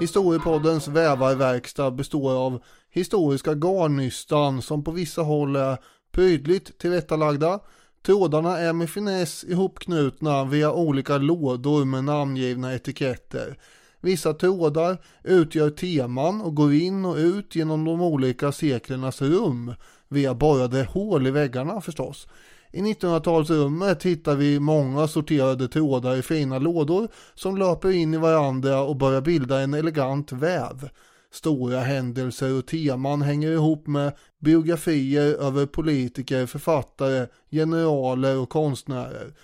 Historiepoddens vävarverkstad består av historiska garnnystan som på vissa håll är prydligt tillrättalagda. Trådarna är med finess ihopknutna via olika lådor med namngivna etiketter. Vissa trådar utgör teman och går in och ut genom de olika seklernas rum via borrade hål i väggarna förstås. I 1900-talsrummet hittar vi många sorterade trådar i fina lådor som löper in i varandra och börjar bilda en elegant väv. Stora händelser och teman hänger ihop med biografier över politiker, författare, generaler och konstnärer.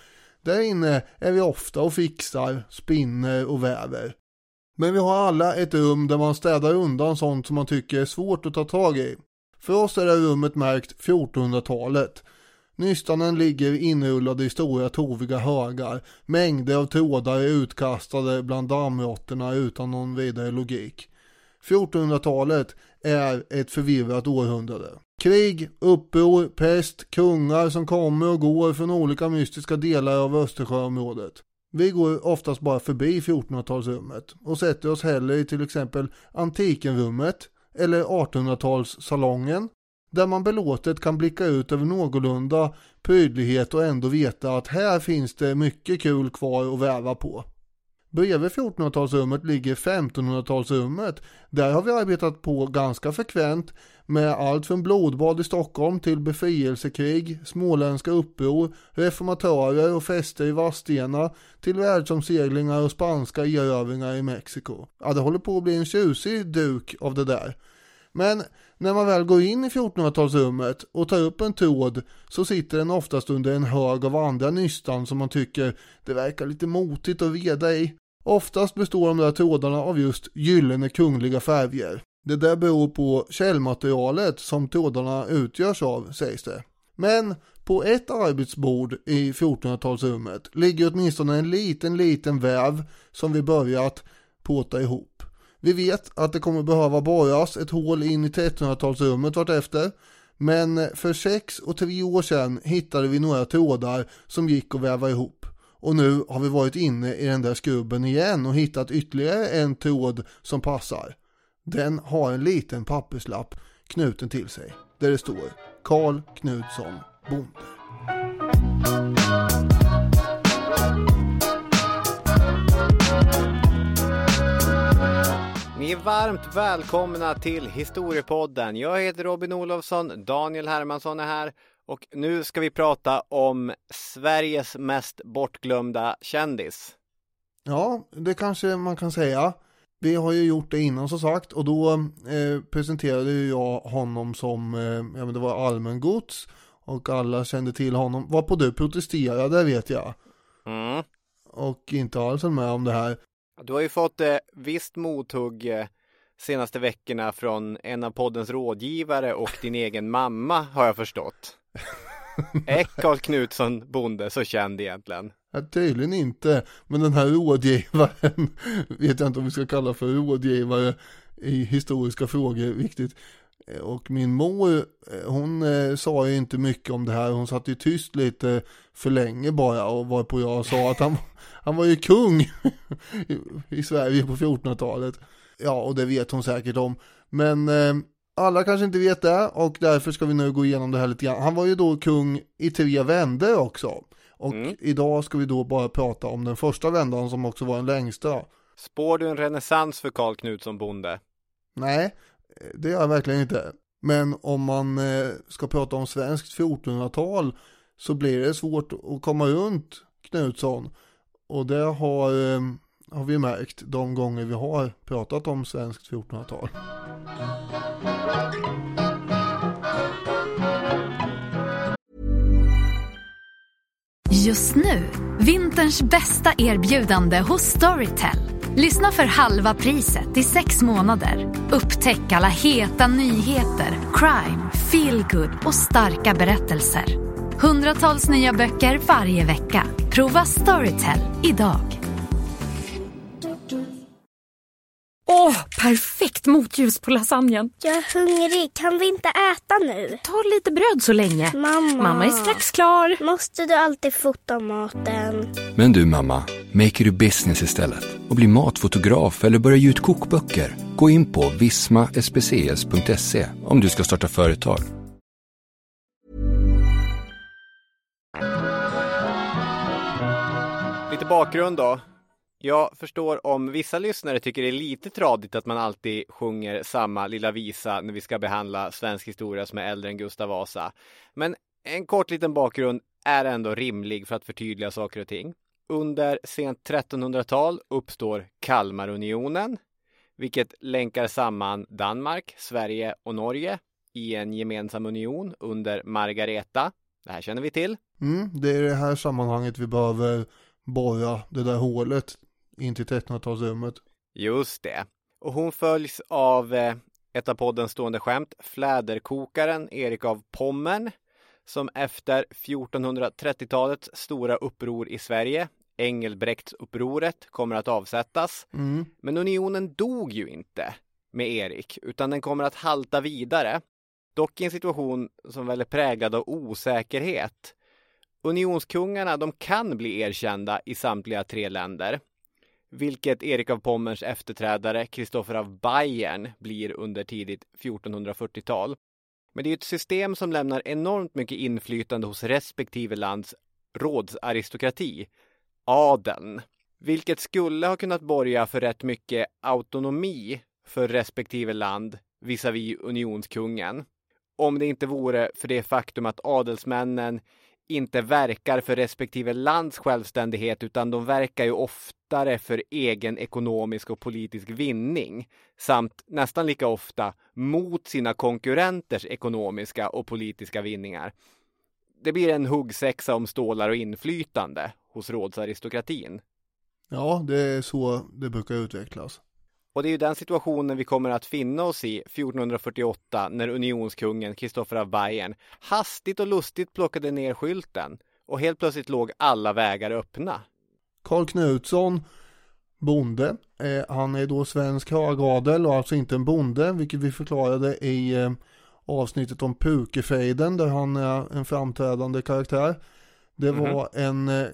Där inne är vi ofta och fixar, spinner och väver. Men vi har alla ett rum där man städar undan sånt som man tycker är svårt att ta tag i. För oss är det rummet märkt 1400-talet. Nystanen ligger inrullade i stora toviga högar. Mängder av trådar är utkastade bland dammråttorna utan någon vidare logik. 1400-talet är ett förvirrat århundrade. Krig, uppror, pest, kungar som kommer och går från olika mystiska delar av Östersjöområdet. Vi går oftast bara förbi 1400-talsrummet och sätter oss hellre i till exempel antikenrummet eller 1800-talssalongen där man belåtet kan blicka ut över någorlunda prydlighet och ändå veta att här finns det mycket kul kvar att väva på. Bredvid 1400-talsrummet ligger 1500-talsrummet. Där har vi arbetat på ganska frekvent med allt från blodbad i Stockholm till befrielsekrig, småländska uppror, reformatörer och fester i Vadstena till världsomseglingar och spanska erövringar i Mexiko. Ja, det håller på att bli en tjusig duk av det där. Men när man väl går in i 1400-talsrummet och tar upp en tråd så sitter den oftast under en hög av andra nystan som man tycker det verkar lite motigt att reda i. Oftast består de där trådarna av just gyllene kungliga färger. Det där beror på källmaterialet som trådarna utgörs av sägs det. Men på ett arbetsbord i 1400-talsrummet ligger åtminstone en liten liten väv som vi börjat påta ihop. Vi vet att det kommer behöva borras ett hål in i 1300-talsrummet vartefter. Men för sex och tre år sedan hittade vi några trådar som gick att väva ihop. Och nu har vi varit inne i den där skrubben igen och hittat ytterligare en tråd som passar. Den har en liten papperslapp knuten till sig där det står Karl Knutsson Bonde. Varmt välkomna till Historiepodden. Jag heter Robin Olofsson, Daniel Hermansson är här och nu ska vi prata om Sveriges mest bortglömda kändis. Ja, det kanske man kan säga. Vi har ju gjort det innan som sagt och då eh, presenterade jag honom som, eh, ja men det var allmängods och alla kände till honom. Var på du protesterade vet jag. Mm. Och inte alls med om det här. Du har ju fått eh, visst mothugg eh, senaste veckorna från en av poddens rådgivare och din egen mamma har jag förstått. Är Karl Knutsson bonde så känd egentligen? Ja, tydligen inte, men den här rådgivaren vet jag inte om vi ska kalla för rådgivare i historiska frågor viktigt. Och min mor, eh, hon eh, sa ju inte mycket om det här, hon satt ju tyst lite för länge bara och var på jag sa att han, han var ju kung i Sverige på 1400-talet. Ja, och det vet hon säkert om. Men eh, alla kanske inte vet det och därför ska vi nu gå igenom det här lite grann. Han var ju då kung i tre vändor också. Och mm. idag ska vi då bara prata om den första vändan som också var den längsta. Spår du en renässans för Karl Knutsson bonde? Nej, det gör jag verkligen inte. Men om man eh, ska prata om svenskt 1400-tal så blir det svårt att komma runt Knutsson. Och det har, eh, har vi märkt de gånger vi har pratat om svenskt 1400-tal. Just nu, vinterns bästa erbjudande hos Storytel. Lyssna för halva priset i sex månader. Upptäck alla heta nyheter, crime, feelgood och starka berättelser. Hundratals nya böcker varje vecka. Prova Storytel idag. Åh, perfekt motljus på lasagnen. Jag är hungrig. Kan vi inte äta nu? Ta lite bröd så länge. Mamma. Mamma är strax klar. Måste du alltid fota maten? Men du mamma, make it a business istället och bli matfotograf eller börja ge ut kokböcker. Gå in på vismaspcs.se om du ska starta företag. Lite bakgrund då. Jag förstår om vissa lyssnare tycker det är lite tradigt att man alltid sjunger samma lilla visa när vi ska behandla svensk historia som är äldre än Gustav Vasa. Men en kort liten bakgrund är ändå rimlig för att förtydliga saker och ting. Under sent 1300-tal uppstår Kalmarunionen, vilket länkar samman Danmark, Sverige och Norge i en gemensam union under Margareta. Det här känner vi till. Mm, det är i det här sammanhanget vi behöver borra det där hålet in till 1300-talsrummet. Just det. Och hon följs av eh, ett av poddens stående skämt, fläderkokaren Erik av Pommern, som efter 1430-talets stora uppror i Sverige, Engelbrektsupproret, kommer att avsättas. Mm. Men unionen dog ju inte med Erik, utan den kommer att halta vidare. Dock i en situation som väl är präglad av osäkerhet. Unionskungarna, de kan bli erkända i samtliga tre länder vilket Erik av Pommerns efterträdare Kristoffer av Bayern blir under tidigt 1440-tal. Men det är ett system som lämnar enormt mycket inflytande hos respektive lands rådsaristokrati, adeln, vilket skulle ha kunnat borga för rätt mycket autonomi för respektive land visavi unionskungen. Om det inte vore för det faktum att adelsmännen inte verkar för respektive lands självständighet utan de verkar ju oftare för egen ekonomisk och politisk vinning samt nästan lika ofta mot sina konkurrenters ekonomiska och politiska vinningar. Det blir en huggsexa om stålar och inflytande hos rådsaristokratin. Ja, det är så det brukar utvecklas. Och det är ju den situationen vi kommer att finna oss i 1448 när unionskungen Kristoffer av Bayern hastigt och lustigt plockade ner skylten och helt plötsligt låg alla vägar öppna. Karl Knutsson, bonde, eh, han är då svensk högadel och alltså inte en bonde, vilket vi förklarade i eh, avsnittet om Pukefejden där han är en framträdande karaktär. Det var en eh,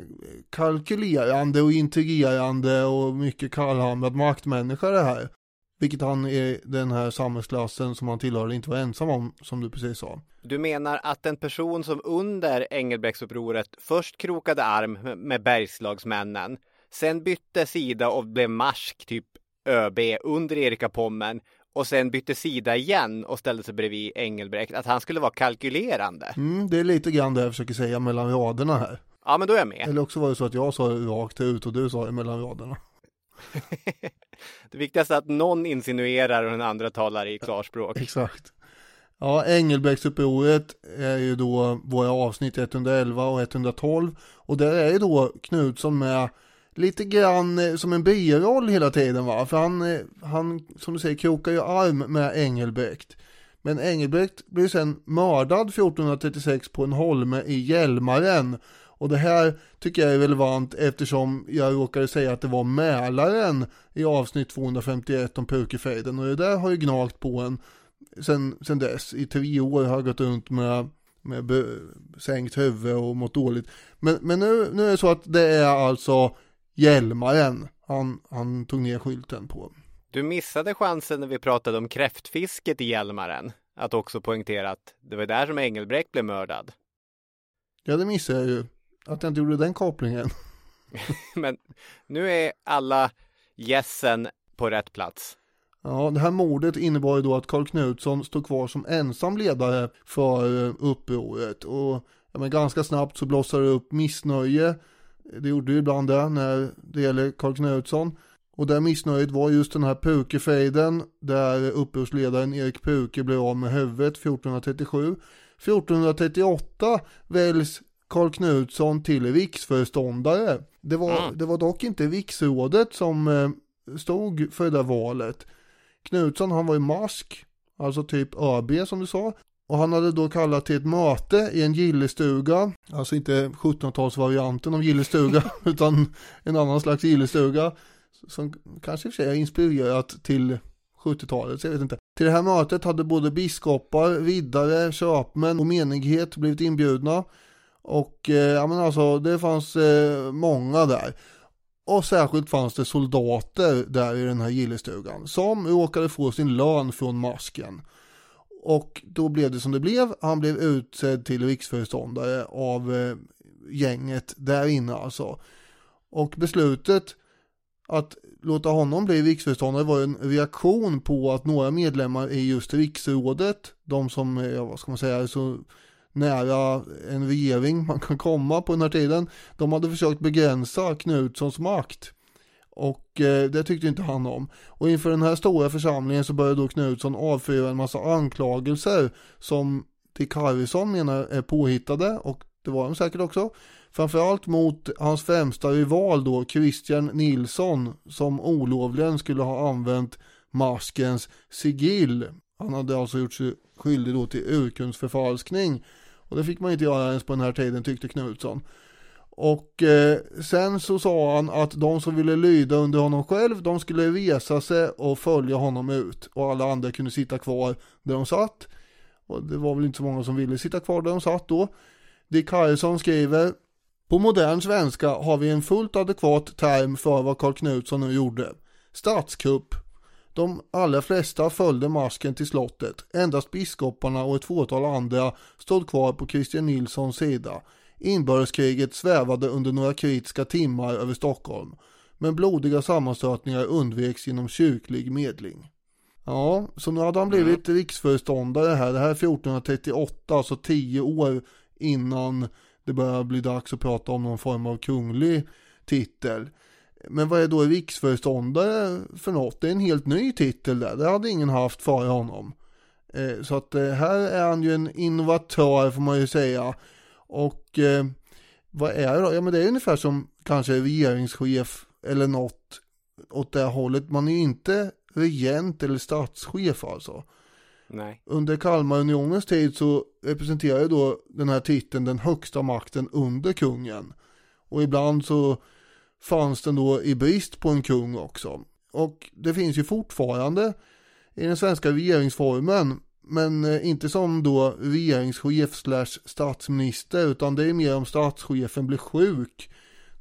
kalkylerande och intrigerande och mycket kallhamrad maktmänniska det här. Vilket han i den här samhällsklassen som han tillhörde inte var ensam om, som du precis sa. Du menar att en person som under Engelbrektsupproret först krokade arm med bergslagsmännen, sen bytte sida och blev marsk, typ ÖB, under Erika Pommern och sen bytte sida igen och ställde sig bredvid Engelbrekt, att han skulle vara kalkylerande. Mm, det är lite grann det jag försöker säga mellan raderna här. Ja, men då är jag med. Eller också var det så att jag sa rakt ut och du sa det mellan raderna. det viktigaste är att någon insinuerar och den andra talar i klarspråk. Exakt. Ja, Engelbrektsupproret är ju då våra avsnitt 111 och 112 och där är ju då Knutsson med lite grann eh, som en biroll hela tiden va, för han, eh, han som du säger krokar ju arm med Engelbrekt. Men Engelbrekt blir sen mördad 1436 på en holme i Hjälmaren och det här tycker jag är relevant eftersom jag råkade säga att det var Mälaren i avsnitt 251 om Pukefejden och det där har ju gnagt på en sen, sen dess. I tre år har jag gått runt med, med sänkt huvud och mått dåligt. Men, men nu, nu är det så att det är alltså Hjälmaren han, han tog ner skylten på. Du missade chansen när vi pratade om kräftfisket i Hjälmaren. Att också poängtera att det var där som Engelbrekt blev mördad. Ja, det missade jag ju. Att jag inte gjorde den kopplingen. Men nu är alla gässen på rätt plats. Ja, det här mordet innebar ju då att Karl Knutsson stod kvar som ensam ledare för eh, upproret och ja, men ganska snabbt så blossade det upp missnöje. Det gjorde det ibland det när det gäller Karl Knutsson. Och det missnöjet var just den här Pukefejden där upprorsledaren Erik Puke blev av med huvudet 1437. 1438 väljs Karl Knutsson till riksföreståndare. Det var, Mm. det var dock inte riksrådet som eh, stod för det där valet. Knutsson han var ju mask, alltså typ ÖB som du sa. Och han hade då kallat till ett möte i en gillestuga, alltså inte 1700-talsvarianten av gillestuga, utan en annan slags gillestuga. som kanske i och för sig har inspirerat till 70-talet, så jag vet inte. Till det här mötet hade både biskopar, riddare, köpmän och menighet blivit inbjudna. Och eh, ja men alltså det fanns eh, många där. Och särskilt fanns det soldater där i den här gillestugan som råkade få sin lön från masken. Och då blev det som det blev. Han blev utsedd till riksföreståndare av eh, gänget där inne alltså. Och beslutet att låta honom bli riksföreståndare var en reaktion på att några medlemmar i just riksrådet, de som, eh, är, vad ska man säga, är så nära en regering man kan komma på den här tiden, de hade försökt begränsa Knutssons makt. Och eh, det tyckte inte han om. Och inför den här stora församlingen så började då Knutsson avfyra en massa anklagelser som Dick Harrison menar är påhittade och det var de säkert också. Framförallt mot hans främsta rival då, Christian Nilsson, som olovligen skulle ha använt maskens sigill. Han hade alltså gjort sig skyldig då till urkundsförfalskning. Och det fick man inte göra ens på den här tiden tyckte Knutsson. Och eh, sen så sa han att de som ville lyda under honom själv, de skulle resa sig och följa honom ut. Och alla andra kunde sitta kvar där de satt. Och det var väl inte så många som ville sitta kvar där de satt då. Dick Harrison skriver På modern svenska har vi en fullt adekvat term för vad Karl Knutsson nu gjorde. Statskupp. De allra flesta följde masken till slottet. Endast biskoparna och ett fåtal andra stod kvar på Christian Nilssons sida. Inbördeskriget svävade under några kritiska timmar över Stockholm. Men blodiga sammanstötningar undveks genom kyrklig medling. Ja, så nu hade han blivit mm. riksföreståndare här. Det här är 1438, alltså tio år innan det börjar bli dags att prata om någon form av kunglig titel. Men vad är då riksföreståndare för något? Det är en helt ny titel där. Det hade ingen haft före honom. Eh, så att eh, här är han ju en innovatör får man ju säga. Och eh, vad är det då? Ja men det är ungefär som kanske regeringschef eller något åt det hållet. Man är ju inte regent eller statschef alltså. Nej. Under Kalmarunionens tid så representerar då den här titeln den högsta makten under kungen. Och ibland så fanns den då i brist på en kung också. Och det finns ju fortfarande i den svenska regeringsformen men eh, inte som då regeringschef slash statsminister utan det är mer om statschefen blir sjuk.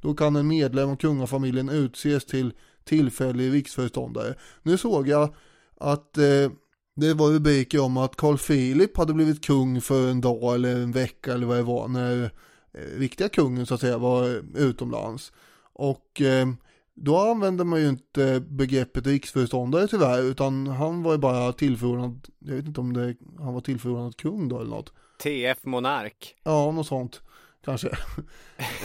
Då kan en medlem av kungafamiljen utses till tillfällig riksföreståndare. Nu såg jag att eh, det var rubriker om att Carl Philip hade blivit kung för en dag eller en vecka eller vad det var när eh, riktiga kungen så att säga var utomlands. Och eh, då använde man ju inte begreppet riksföreståndare tyvärr, utan han var ju bara tillförordnad, jag vet inte om det, han var tillförordnad kung då eller något. TF Monark. Ja, något sånt, kanske.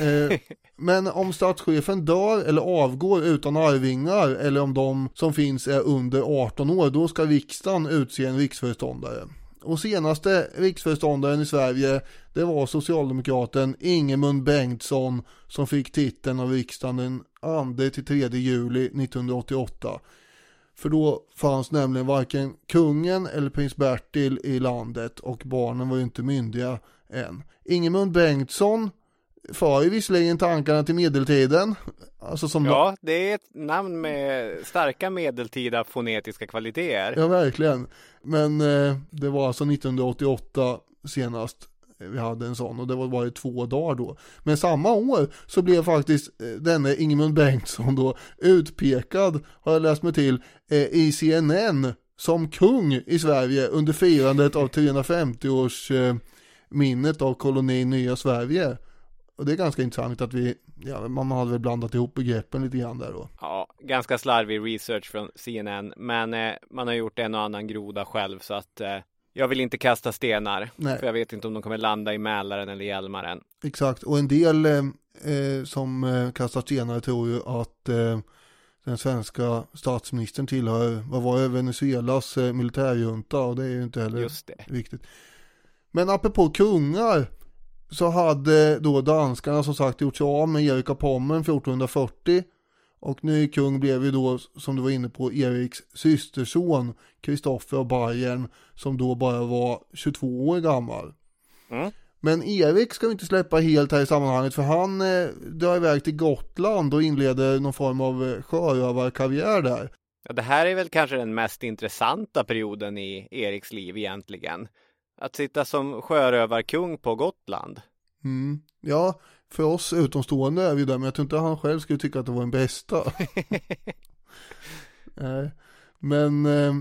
eh, men om statschefen dör eller avgår utan arvingar, eller om de som finns är under 18 år, då ska riksdagen utse en riksföreståndare. Och senaste riksföreståndaren i Sverige det var socialdemokraten Ingemund Bengtsson som fick titeln av riksdagen den 2 till 3 juli 1988. För då fanns nämligen varken kungen eller prins Bertil i landet och barnen var ju inte myndiga än. Ingemund Bengtsson för ju visserligen tankarna till medeltiden. Alltså som ja, det är ett namn med starka medeltida fonetiska kvaliteter. Ja, verkligen. Men eh, det var alltså 1988 senast vi hade en sån och det var bara i två dagar då. Men samma år så blev faktiskt eh, denne Ingemund Bengtsson då utpekad, har jag läst mig till, eh, i CNN som kung i Sverige under firandet av 350 års minnet av kolonin Nya Sverige. Och det är ganska intressant att vi, ja, man hade väl blandat ihop begreppen lite grann där då. Ja, ganska slarvig research från CNN, men eh, man har gjort en och annan groda själv så att eh, jag vill inte kasta stenar, Nej. för jag vet inte om de kommer landa i Mälaren eller Hjälmaren. Exakt, och en del eh, eh som eh, kastar stenar tror ju att eh, den svenska statsministern tillhör, vad var det, Venezuelas militärjunta och det är ju inte heller Just det. viktigt. Men apropå kungar så hade då danskarna som sagt gjort sig av med Erik av Pommern 1440 och ny kung blev ju då, som du var inne på, Eriks systerson Kristoffer av Bayern som då bara var 22 år gammal. Mm. Men Erik ska vi inte släppa helt här i sammanhanget för han eh, drar iväg till Gotland och inleder någon form av eh, sjörövarkarriär där. Ja, det här är väl kanske den mest intressanta perioden i Eriks liv egentligen. Att sitta som sjörövarkung på Gotland. Mm. Ja, för oss utomstående är vi där, men jag tror inte han själv skulle tycka att det var den bästa. Nej, men eh,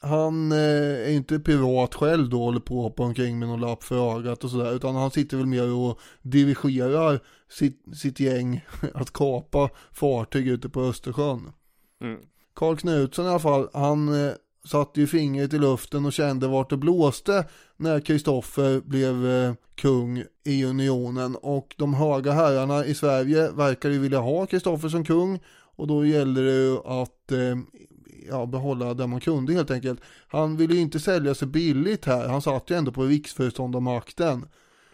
han eh, är inte pirat själv då, håller på att hoppa omkring med någon lapp för ögat och sådär, utan han sitter väl mer och dirigerar sitt, sitt gäng att kapa fartyg ute på Östersjön. Mm. Karl Knutsson i alla fall, han eh, satte ju fingret i luften och kände vart det blåste när Kristoffer blev eh, kung i unionen och de höga herrarna i Sverige verkar ju vilja ha Kristoffer som kung och då gäller det ju att eh, ja, behålla det man kunde helt enkelt. Han ville ju inte sälja sig billigt här, han satt ju ändå på riksföreståndarmakten.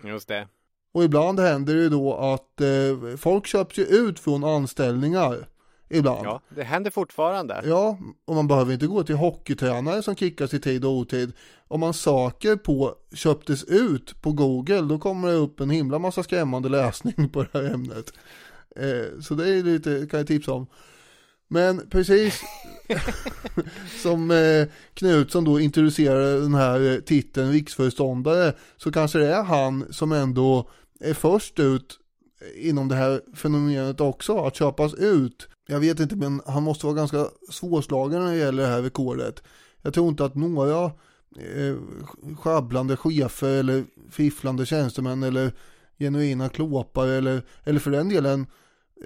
Just det. Och ibland händer det ju då att eh, folk köps ju ut från anställningar. Ibland. Ja, det händer fortfarande. Ja, och man behöver inte gå till hockeytränare som kickas i tid och otid. Om man söker på köptes ut på Google, då kommer det upp en himla massa skrämmande läsning på det här ämnet. Eh, så det är lite, kan jag tipsa om. Men precis som eh, Knutsson då introducerade den här titeln riksföreståndare så kanske det är han som ändå är först ut inom det här fenomenet också, att köpas ut. Jag vet inte, men han måste vara ganska svårslagen när det gäller det här rekordet. Jag tror inte att några eh, sjabblande chefer eller fifflande tjänstemän eller genuina klåpare eller, eller för den delen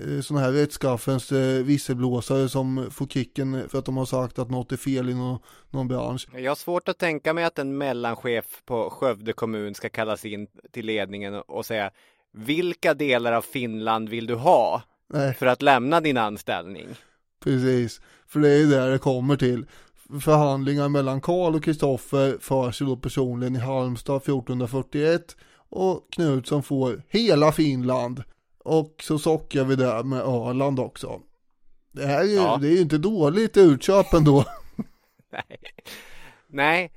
eh, sådana här rättskaffens eh, visselblåsare som får kicken för att de har sagt att något är fel i någon, någon bransch. Jag har svårt att tänka mig att en mellanchef på Skövde kommun ska kallas in till ledningen och säga vilka delar av Finland vill du ha Nej. för att lämna din anställning? Precis, för det är ju där det kommer till. Förhandlingar mellan Karl och Kristoffer förs ju då personligen i Halmstad 1441 och Knutsson får hela Finland. Och så sockar vi där med Öland också. Det här är ju, Ja. det är ju inte dåligt utköp ändå. Nej. Nej,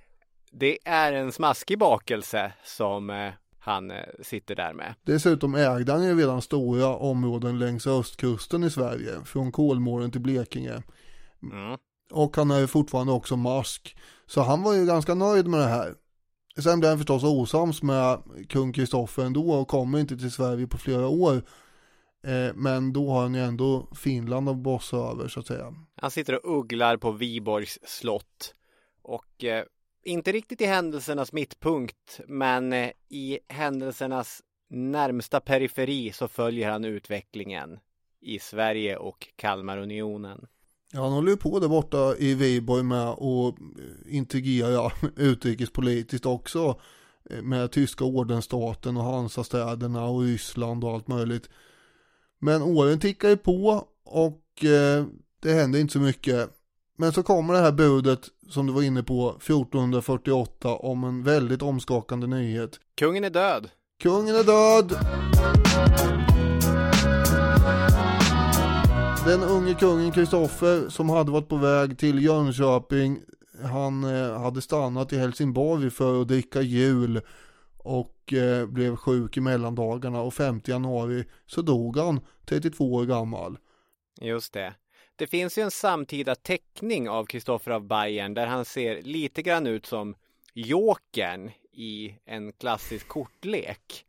det är en smaskig bakelse som eh, han eh, sitter där med. Dessutom ägde han ju redan stora områden längs östkusten i Sverige, från Kolmården till Blekinge. Mm. Och han är ju fortfarande också mask. Så han var ju ganska nöjd med det här. Sen blev han förstås osams med kung Kristoffer ändå och kommer inte till Sverige på flera år. Eh, men då har han ju ändå Finland att bossa över så att säga. Han sitter och ugglar på Viborgs slott och eh, inte riktigt i händelsernas mittpunkt, men eh, i händelsernas närmsta periferi så följer han utvecklingen i Sverige och Kalmarunionen. Ja, han håller ju på där borta i Viborg med att eh, integrera utrikespolitiskt också. Eh, med tyska ordensstaten och Hansastäderna och Ryssland och allt möjligt. Men åren tickar ju på och eh, det händer inte så mycket. Men så kommer det här budet som du var inne på 1448 om en väldigt omskakande nyhet. Kungen är död. Kungen är död! Den unge kungen Kristoffer som hade varit på väg till Jönköping Han eh, hade stannat i Helsingborg för att dricka jul Och eh, blev sjuk i mellandagarna och 5 januari så dog han 32 år gammal Just det. Det finns ju en samtida teckning av Kristoffer av Bayern där han ser lite grann ut som Jokern i en klassisk kortlek.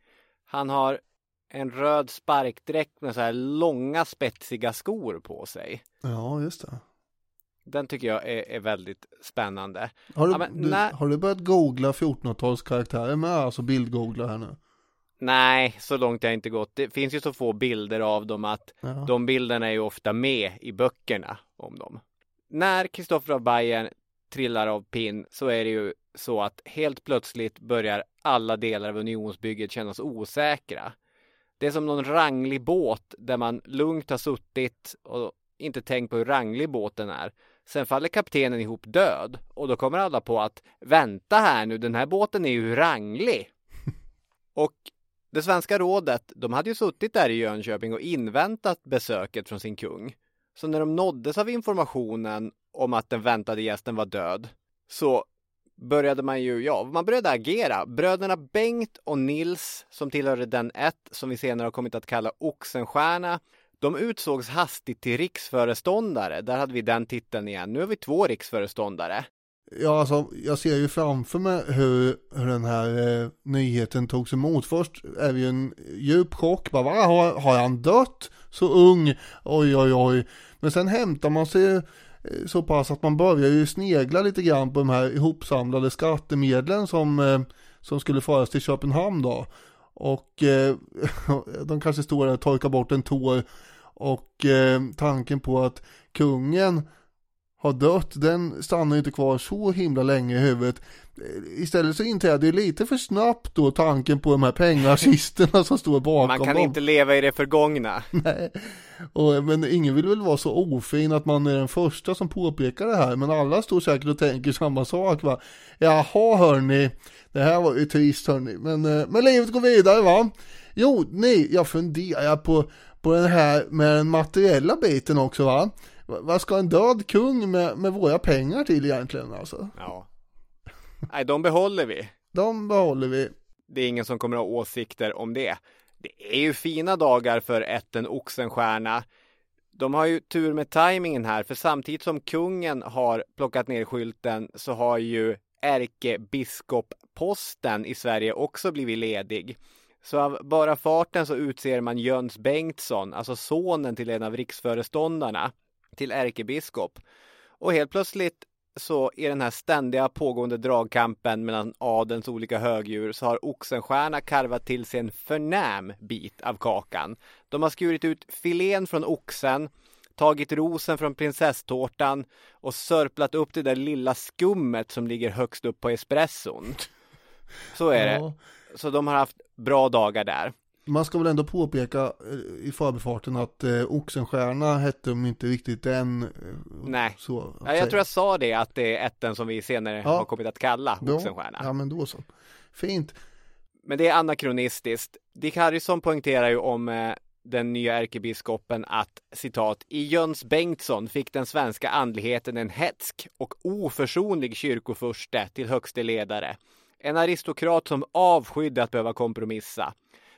Han har en röd sparkdräkt med så här långa spetsiga skor på sig. Ja just det Den tycker jag är, är väldigt spännande. Har du, Ja, men du, när- har du börjat googla 1400-talskaraktärer med? Alltså bildgoogla här nu? Nej, så långt har jag inte gått. Det finns ju så få bilder av dem att Ja. de bilderna är ju ofta med i böckerna om dem. När Kristoffer av Bayern trillar av pinn så är det ju så att helt plötsligt börjar alla delar av unionsbygget kännas osäkra. Det är som någon ranglig båt där man lugnt har suttit och inte tänkt på hur ranglig båten är. Sen faller kaptenen ihop död och då kommer alla på att vänta här nu, den här båten är ju ranglig. Och det svenska rådet, de hade ju suttit där i Jönköping och inväntat besöket från sin kung. Så när de nåddes av informationen om att den väntade gästen var död så började man ju, ja, man började agera. Bröderna Bengt och Nils, som tillhörde den ett som vi senare har kommit att kalla Oxenstierna, de utsågs hastigt till riksföreståndare. Där hade vi den titeln igen. Nu har vi två riksföreståndare. Ja, alltså jag ser ju framför mig hur, hur den här eh, nyheten togs emot. Först är det ju en djup chock. Bara, Va, har, har han dött? Så ung? Oj, oj, oj. Men sen hämtar man sig eh, så pass att man börjar ju snegla lite grann på de här ihopsamlade skattemedlen som, eh, som skulle föras till Köpenhamn då. Och eh, de kanske står där och torkar bort en tår. Och eh, tanken på att kungen har dött, den stannar inte kvar så himla länge i huvudet. Istället så inträder ju lite för snabbt då tanken på de här pengakisterna som står bakom Man kan dem. inte leva i det förgångna. Nej, och, men ingen vill väl vara så ofin att man är den första som påpekar det här. Men alla står säkert och tänker samma sak va. Jaha hörni, det här var ju trist hörni. Men, eh, men livet går vidare va. Jo, nej, jag funderar på, på den här med den materiella biten också va. Va- Vad ska en död kung med, med våra pengar till egentligen alltså? Ja. Nej, de behåller vi. De behåller vi. Det är ingen som kommer att ha åsikter om det. Det är ju fina dagar för ätten Oxenstierna. De har ju tur med tajmingen här, för samtidigt som kungen har plockat ner skylten så har ju ärkebiskopposten i Sverige också blivit ledig. Så av bara farten så utser man Jöns Bengtsson, alltså sonen till en av riksföreståndarna, till ärkebiskop. Och helt plötsligt så i den här ständiga pågående dragkampen mellan adelns olika högdjur så har Oxenstierna karvat till sig en förnäm bit av kakan. De har skurit ut filén från oxen, tagit rosen från prinsesstårtan och sörplat upp det där lilla skummet som ligger högst upp på espresson. Så är det. Så de har haft bra dagar där. Man ska väl ändå påpeka eh, i förbifarten att eh, Oxenstierna hette de inte riktigt än. eh, Nej. Så, Ja, jag tror jag sa det att det är ätten som vi senare Ja. har kommit att kalla. Oxenstierna. Ja men då så. Fint. Men det är anakronistiskt. Dick Harrison poängterar ju om eh, den nya ärkebiskopen att citat i Jöns Bengtsson fick den svenska andligheten en hetsk och oförsonlig kyrkofurste till högste ledare. En aristokrat som avskydde att behöva kompromissa.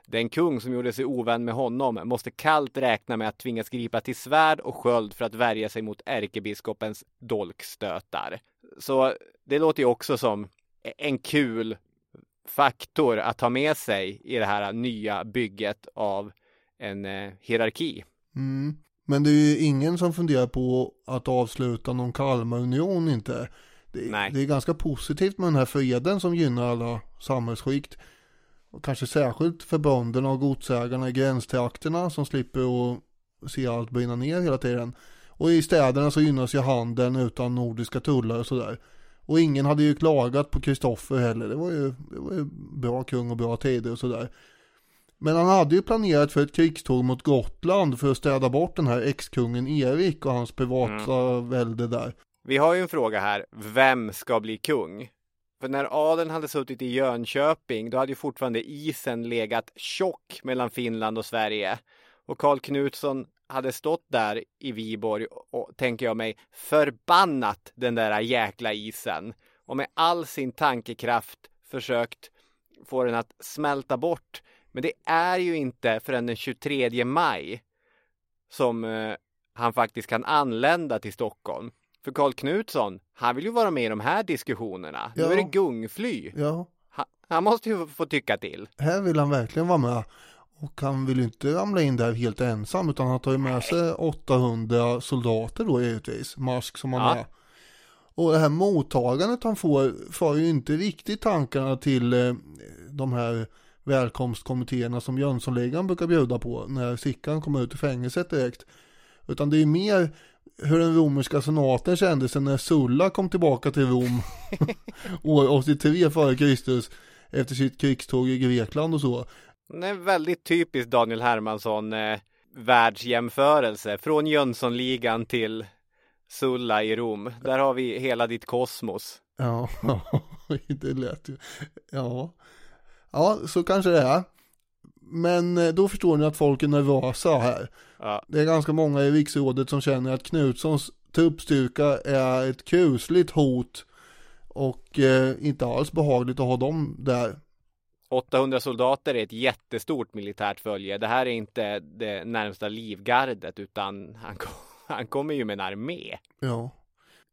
Den kung som gjorde sig ovän med honom måste kallt räkna med att tvingas gripa till svärd och sköld för att värja sig mot ärkebiskopens dolkstötar. Så det låter ju också som en kul faktor att ha med sig i det här nya bygget av en eh, hierarki. Mm. Men det är ju ingen som funderar på att avsluta någon Kalmarunion inte. Det, det är ganska positivt med den här freden som gynnar alla samhällsskikt. Och kanske särskilt för bönderna och godsägarna i gränstrakterna som slipper att se allt brinna ner hela tiden. Och i städerna så gynnas ju handeln utan nordiska tullar och sådär. Och ingen hade ju klagat på Kristoffer heller. Det var ju, det var ju bra kung och bra tider och sådär. Men han hade ju planerat för ett krigståg mot Gotland för att städa bort den här ex-kungen Erik och hans privata välde där. Vi har ju en fråga här. Vem ska bli kung? För när adeln hade suttit i Jönköping, då hade ju fortfarande isen legat tjock mellan Finland och Sverige. Och Karl Knutsson hade stått där i Viborg och, tänker jag mig, förbannat den där jäkla isen. Och med all sin tankekraft försökt få den att smälta bort. Men det är ju inte förrän den 23 maj som eh, han faktiskt kan anlända till Stockholm. För Karl Knutsson, han vill ju vara med i de här diskussionerna. Nu Ja. är det gungfly. Ja, Han, han måste ju få tycka till. här vill han verkligen vara med. Och han vill ju inte ramla in där helt ensam utan han tar ju med sig 800 soldater då givetvis. Mask som han Ja. är. Och det här mottagandet han får för ju inte riktigt tankarna till eh, de här välkomstkommittéerna som Jönssonligan brukar bjuda på när Sickan kommer ut ur fängelset direkt. Utan det är mer hur den romerska senaten kände sig när Sulla kom tillbaka till Rom år 83 före Kristus efter sitt krigståg i Grekland och så. Det är en väldigt typisk Daniel Hermansson eh, världsjämförelse. Från Jönssonligan till Sulla i Rom. Där har vi hela ditt kosmos. Ja, det lät ju. Ja. ja, så kanske det är. Men eh, då förstår ni att folk är nervösa här. Ja. Det är ganska många i riksrådet som känner att Knutssons truppstyrka är ett kusligt hot Och eh, inte alls behagligt att ha dem där. 800 soldater är ett jättestort militärt följe. Det här är inte det närmsta livgardet utan han, han kommer ju med en armé. Ja.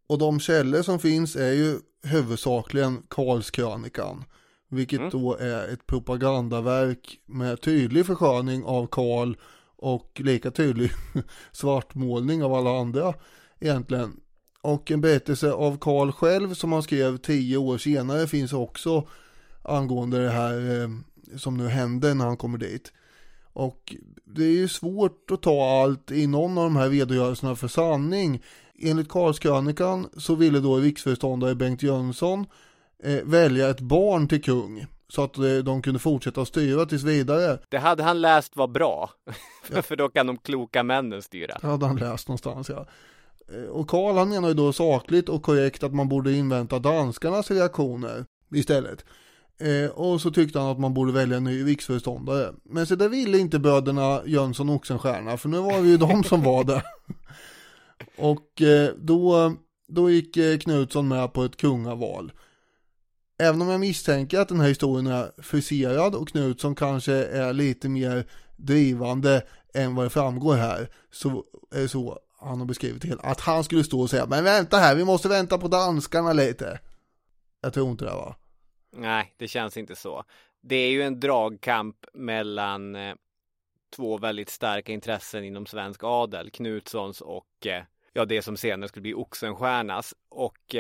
Och de källor som finns är ju huvudsakligen Karlskrönikan. Vilket mm. då är ett propagandaverk med tydlig försköning av Karl och lika tydlig svartmålning av alla andra egentligen. Och en berättelse av Karl själv som han skrev tio år senare finns också angående det här eh, som nu hände när han kommer dit. Och det är ju svårt att ta allt i någon av de här redogörelserna för sanning. Enligt Karlskrönikan så ville då riksföreståndare Bengt Jönsson eh, välja ett barn till kung så att eh, de kunde fortsätta styra tills vidare. Det hade han läst var bra, ja. för då kan de kloka männen styra. Det hade han läst någonstans ja. Eh, och Karl han menar ju då sakligt och korrekt att man borde invänta danskarnas reaktioner istället. Eh, och så tyckte han att man borde välja en ny riksföreståndare. Men så det ville inte bröderna Jönsson och Oxenstierna, för nu var det ju de som var det. och eh, då, då gick eh, Knutsson med på ett kungaval. Även om jag misstänker att den här historien är friserad och Knutsson kanske är lite mer drivande än vad det framgår här, så är det så han har beskrivit det hela. Att han skulle stå och säga, men vänta här, vi måste vänta på danskarna lite. Jag tror inte det va? Nej, det känns inte så. Det är ju en dragkamp mellan eh, två väldigt starka intressen inom svensk adel, Knutssons och eh, ja, det som senare skulle bli Oxenstiernas. Och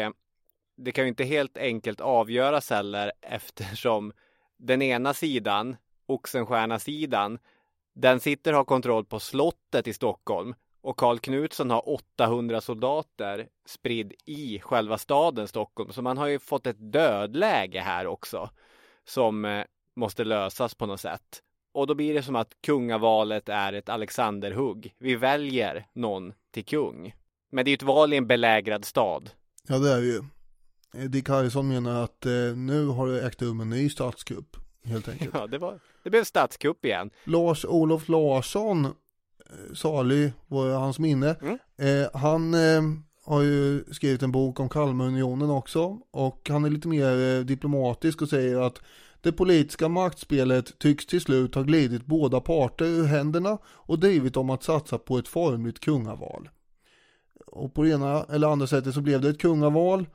det kan ju inte helt enkelt avgöras heller eftersom den ena sidan, Oxenstierna-sidan, den sitter och har kontroll på slottet i Stockholm och Karl Knutsson har 800 soldater spridd i själva staden Stockholm. Så man har ju fått ett dödläge här också som eh, måste lösas på något sätt. Och då blir det som att kungavalet är ett Alexanderhugg. Vi väljer någon till kung. Men det är ju ett val i en belägrad stad. Ja, det är det ju. Eh, Dick Harrison menar att eh, nu har det ägt rum en ny statskupp. Helt enkelt. Ja, det, var, det blev statskupp igen. Lars-Olof Larsson salig var hans minne. Mm. Eh, han eh, har ju skrivit en bok om Kalmarunionen också och han är lite mer eh, diplomatisk och säger att det politiska maktspelet tycks till slut ha glidit båda parter ur händerna och drivit dem att satsa på ett formligt kungaval. Och på det ena eller andra sättet så blev det ett kungaval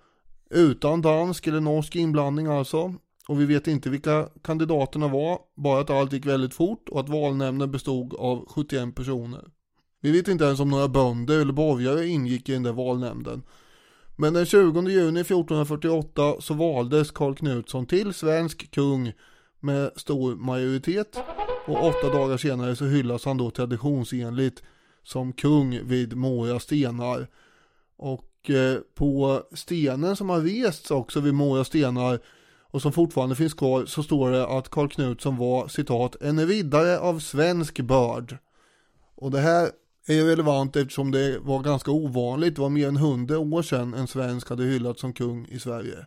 utan dansk eller norsk inblandning alltså och vi vet inte vilka kandidaterna var, bara att allt gick väldigt fort och att valnämnden bestod av 71 personer. Vi vet inte ens om några bönder eller borgare ingick i den där valnämnden. Men den 20 juni 1448 så valdes Karl Knutsson till svensk kung med stor majoritet och åtta dagar senare så hyllas han då traditionsenligt som kung vid Mora stenar. Och Eh, på stenen som har rests också vid Mora stenar och som fortfarande finns kvar så står det att Karl Knutsson var citat en riddare av svensk börd. Och det här är ju relevant eftersom det var ganska ovanligt, det var mer än hundra år sedan en svensk hade hyllats som kung i Sverige.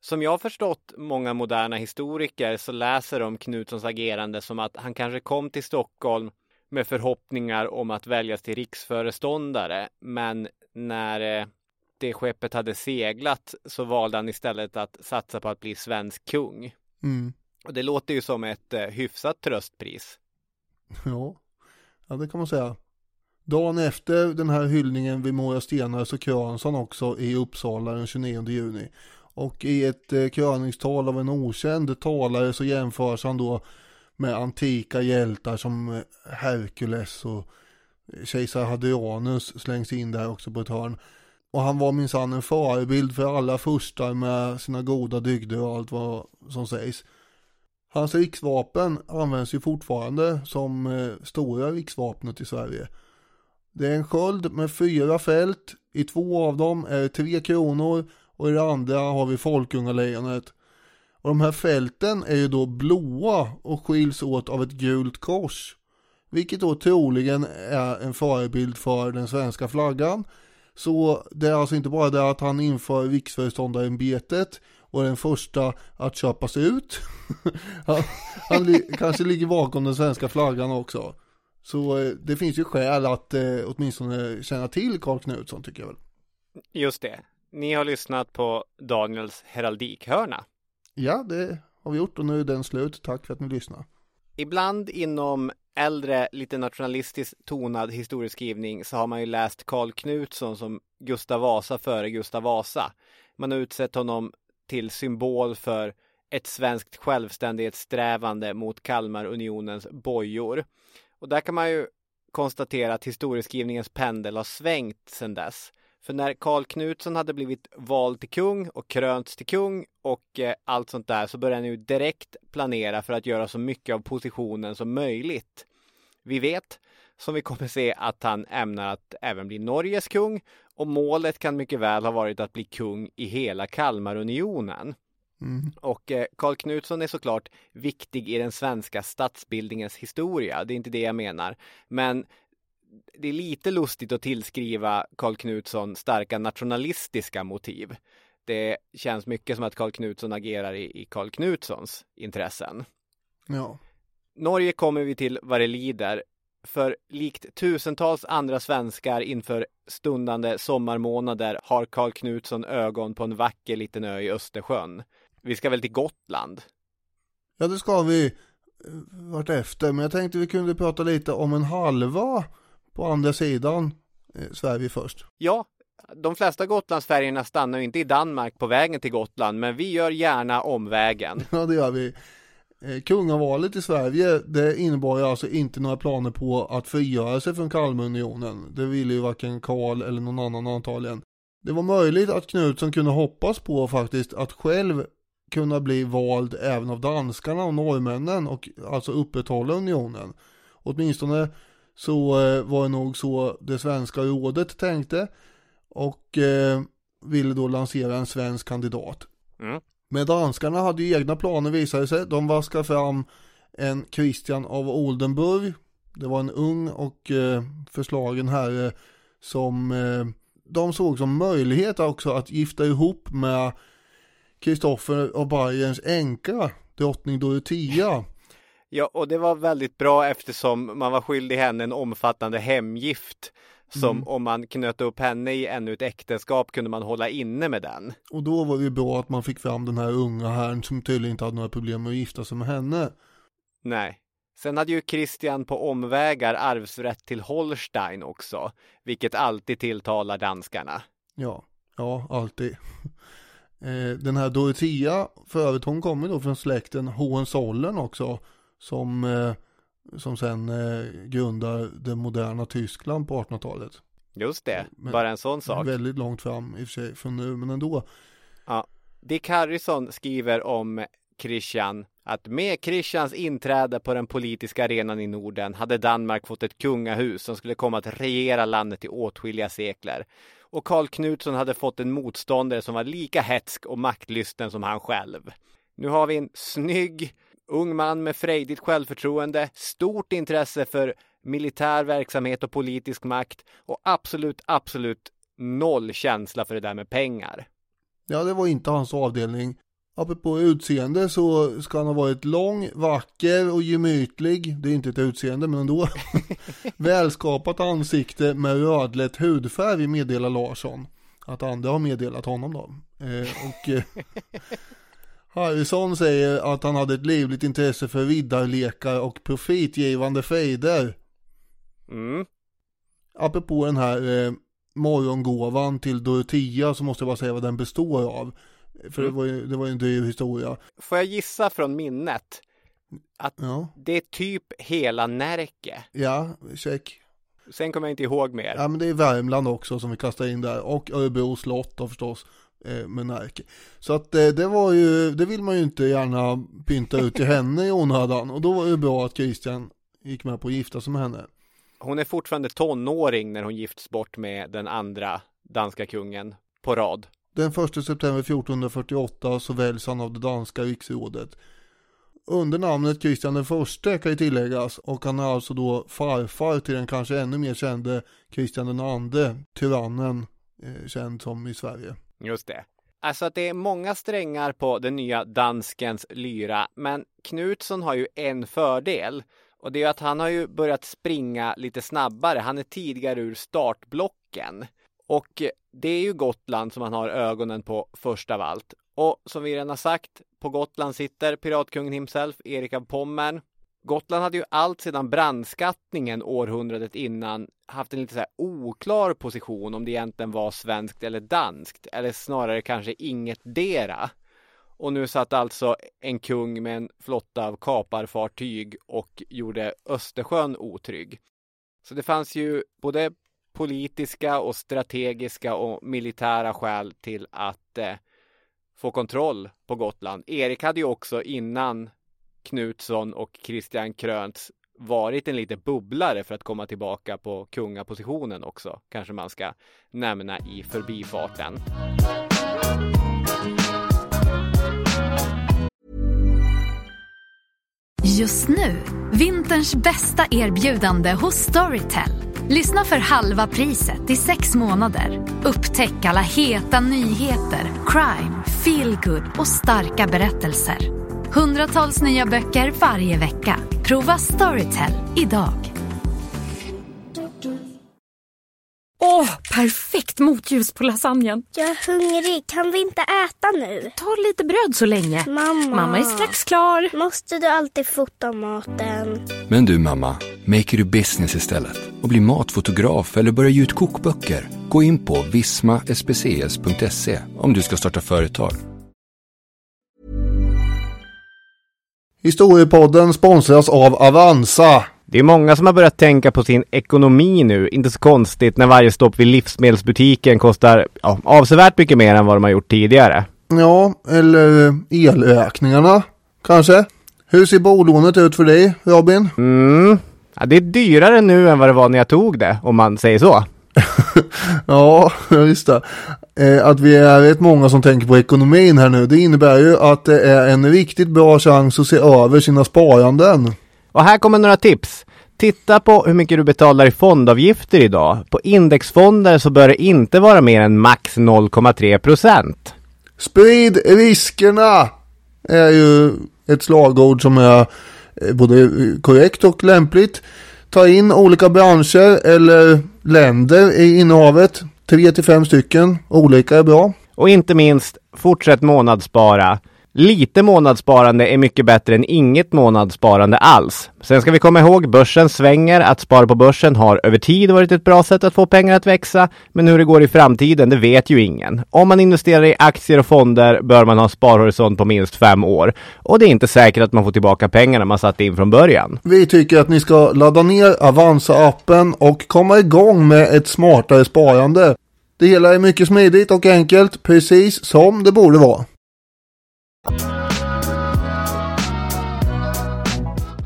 Som jag har förstått många moderna historiker så läser de Knutssons agerande som att han kanske kom till Stockholm med förhoppningar om att väljas till riksföreståndare. Men när eh, det skeppet hade seglat så valde han istället att satsa på att bli svensk kung. Mm. Och det låter ju som ett eh, hyfsat tröstpris. Ja, ja det kan man säga. Dagen efter den här hyllningen vid Mora stenar så kröns han också i Uppsala den 29 juni. Och i ett eh, kröningstal av en okänd talare så jämförs han då med antika hjältar som eh, Herkules och kejsar Hadrianus slängs in där också på ett hörn. Och han var minsann en förebild för alla furstar med sina goda dygder och allt vad som sägs. Hans riksvapen används ju fortfarande som eh, stora riksvapnet i Sverige. Det är en sköld med fyra fält. I två av dem är det tre kronor och i det andra har vi Folkungalejonet. Och de här fälten är ju då blåa och skiljs åt av ett gult kors. Vilket då troligen är en förebild för den svenska flaggan så det är alltså inte bara det att han inför riksföreståndarämbetet och den första att köpas ut. han, han li kanske ligger bakom den svenska flaggan också. Så eh, det finns ju skäl att eh, åtminstone känna till Karl Knutsson tycker jag väl. Just det. Ni har lyssnat på Daniels heraldikhörna. Ja, det har vi gjort och nu är den slut. Tack för att ni lyssnar. Ibland inom äldre, lite nationalistiskt tonad historieskrivning så har man ju läst Karl Knutsson som Gustav Vasa före Gustav Vasa. Man har utsett honom till symbol för ett svenskt självständighetssträvande mot Kalmarunionens bojor. Och där kan man ju konstatera att historieskrivningens pendel har svängt sedan dess. För när Karl Knutsson hade blivit vald till kung och krönts till kung och eh, allt sånt där så började han ju direkt planera för att göra så mycket av positionen som möjligt. Vi vet, som vi kommer se, att han ämnar att även bli Norges kung och målet kan mycket väl ha varit att bli kung i hela Kalmarunionen. Mm. Och eh, Karl Knutsson är såklart viktig i den svenska statsbildningens historia. Det är inte det jag menar. Men det är lite lustigt att tillskriva Karl Knutsson starka nationalistiska motiv. Det känns mycket som att Karl Knutsson agerar i Karl Knutssons intressen. Ja. Norge kommer vi till vad det lider. För likt tusentals andra svenskar inför stundande sommarmånader har Karl Knutsson ögon på en vacker liten ö i Östersjön. Vi ska väl till Gotland? Ja, det ska vi eh, vart efter. Men jag tänkte vi kunde prata lite om en halva på andra sidan eh, Sverige först. Ja, de flesta Gotlandsfärjorna stannar ju inte i Danmark på vägen till Gotland, men vi gör gärna omvägen. Ja, det gör vi. Eh, kungavalet i Sverige, det innebar ju alltså inte några planer på att frigöra sig från Kalmarunionen. Det ville ju varken Karl eller någon annan antagligen. Det var möjligt att Knutsson kunde hoppas på faktiskt att själv kunna bli vald även av danskarna och norrmännen och alltså upprätthålla unionen. Åtminstone så eh, var det nog så det svenska rådet tänkte och eh, ville då lansera en svensk kandidat. Mm. Men danskarna hade ju egna planer visade sig. De vaskade fram en Christian av Oldenburg. Det var en ung och eh, förslagen herre som de såg som möjlighet också att gifta ihop med Kristoffer av Bayerns änka, drottning Dorotea. Ja, och det var väldigt bra eftersom man var skyldig henne en omfattande hemgift. Som Mm. om man knöt upp henne i ännu ett äktenskap kunde man hålla inne med den. Och då var det ju bra att man fick fram den här unga herrn som tydligen inte hade några problem med att gifta sig med henne. Nej. Sen hade ju Christian på omvägar arvsrätt till Holstein också, vilket alltid tilltalar danskarna. Ja, ja, alltid. Eh, Den här Dorotea, för övrigt hon kommer då från släkten Hohenzollern också. Som, eh, som sen eh, grundar det moderna Tyskland på 1800-talet. Just det, Men- bara en sån sak. Väldigt långt fram i och för sig från nu, men ändå. Dick Harrison skriver om Christian att med Christians inträde på den politiska arenan i Norden hade Danmark fått ett kungahus som skulle komma att regera landet i åtskilliga sekler. Och Karl Knutsson hade fått en motståndare som var lika hetsk och maktlysten som han själv. Nu har vi en snygg, ung man med frejdigt självförtroende, stort intresse för militär verksamhet och politisk makt och absolut, absolut noll känsla för det där med pengar. Ja, det var inte hans avdelning. Apropå utseende så ska han ha varit lång, vacker och gemytlig. Det är inte ett utseende men ändå. Välskapat ansikte med rödlätt hudfärg meddelar Larsson. Att andra har meddelat honom då. Eh, och eh, Harrison säger att han hade ett livligt intresse för riddarlekar och profitgivande fejder. Mm. Apropå den här eh, morgongåvan till Dorotea så måste jag bara säga vad den består av. För det Mm. var ju, det var ju en dyr historia. Får jag gissa från minnet? Ja, Det är typ hela Närke. ja, check. Sen kommer jag inte ihåg mer. Ja men det är Värmland också som vi kastar in där och Örebro slott då förstås med Närke. Så att eh, det var ju, det vill man ju inte gärna pynta ut till henne i onödan och då var det bra att Christian gick med på att gifta sig med henne. Hon är fortfarande tonåring när hon gifts bort med den andra danska kungen på rad. Den 1 september 1448 så väljs han av det danska riksrådet. Under namnet Kristian den förste kan ju tilläggas och han är alltså då farfar till den kanske ännu mer kände Kristian den andre, tyrannen, eh, känd som i Sverige. Just det. Alltså att det är många strängar på den nya danskens lyra, men Knutsson har ju en fördel och det är att han har ju börjat springa lite snabbare. Han är tidigare ur startblocken Och det är ju Gotland som han har ögonen på först av allt. Och som vi redan har sagt, på Gotland sitter piratkungen himself, Erik av Pommern. Gotland hade ju allt sedan brandskattningen århundradet innan haft en lite så här oklar position om det egentligen var svenskt eller danskt, eller snarare kanske inget dera. Och nu satt alltså en kung med en flotta av kaparfartyg och gjorde Östersjön otrygg. Så det fanns ju både politiska och strategiska och militära skäl till att eh, få kontroll på Gotland. Erik hade ju också innan Knutsson och Christian Kröntz varit en liten bubblare för att komma tillbaka på kungapositionen också, kanske man ska nämna i förbifarten. Just nu, vinterns bästa erbjudande hos Storytel. Lyssna för halva priset i sex månader. Upptäck alla heta nyheter, crime, feelgood och starka berättelser. Hundratals nya böcker varje vecka. Prova Storytel idag. Åh, perfekt motljus på lasagnen. Jag är hungrig. Kan vi inte äta nu? Ta lite bröd så länge. Mamma. Mamma är strax klar. Måste du alltid fota maten? Men du mamma, make it a business istället och bli matfotograf eller börja ge ut kokböcker. Gå in på vismaspcs.se om du ska starta företag. Historiepodden sponsras av Avanza. Det är många som har börjat tänka på sin ekonomi nu. Inte så konstigt när varje stopp vid livsmedelsbutiken kostar ja, avsevärt mycket mer än vad de har gjort tidigare. Ja, eller elökningarna kanske. Hur ser bolånet ut för dig, Robin? Mm. Ja, det är dyrare nu än vad det var när jag tog det, om man säger så. Ja, just det. Eh, Att vi är rätt många som tänker på ekonomin här nu. Det innebär ju att det är en riktigt bra chans att se över sina sparanden. Och här kommer några tips. Titta på hur mycket du betalar i fondavgifter idag. På indexfonder så bör det inte vara mer än max 0,3 procent. Sprid riskerna är ju ett slagord som är eh, både korrekt och lämpligt. Ta in olika branscher eller länder i innehavet. Tre till fem stycken. Olika är bra. Och inte minst, fortsätt månadsspara. Lite månadssparande är mycket bättre än inget månadssparande alls. Sen ska vi komma ihåg, börsen svänger. Att spara på börsen har över tid varit ett bra sätt att få pengar att växa. Men hur det går i framtiden, det vet ju ingen. Om man investerar i aktier och fonder bör man ha sparhorisont på minst fem år. Och det är inte säkert att man får tillbaka pengarna man satte in från början. Vi tycker att ni ska ladda ner Avanza-appen och komma igång med ett smartare sparande. Det hela är mycket smidigt och enkelt, precis som det borde vara.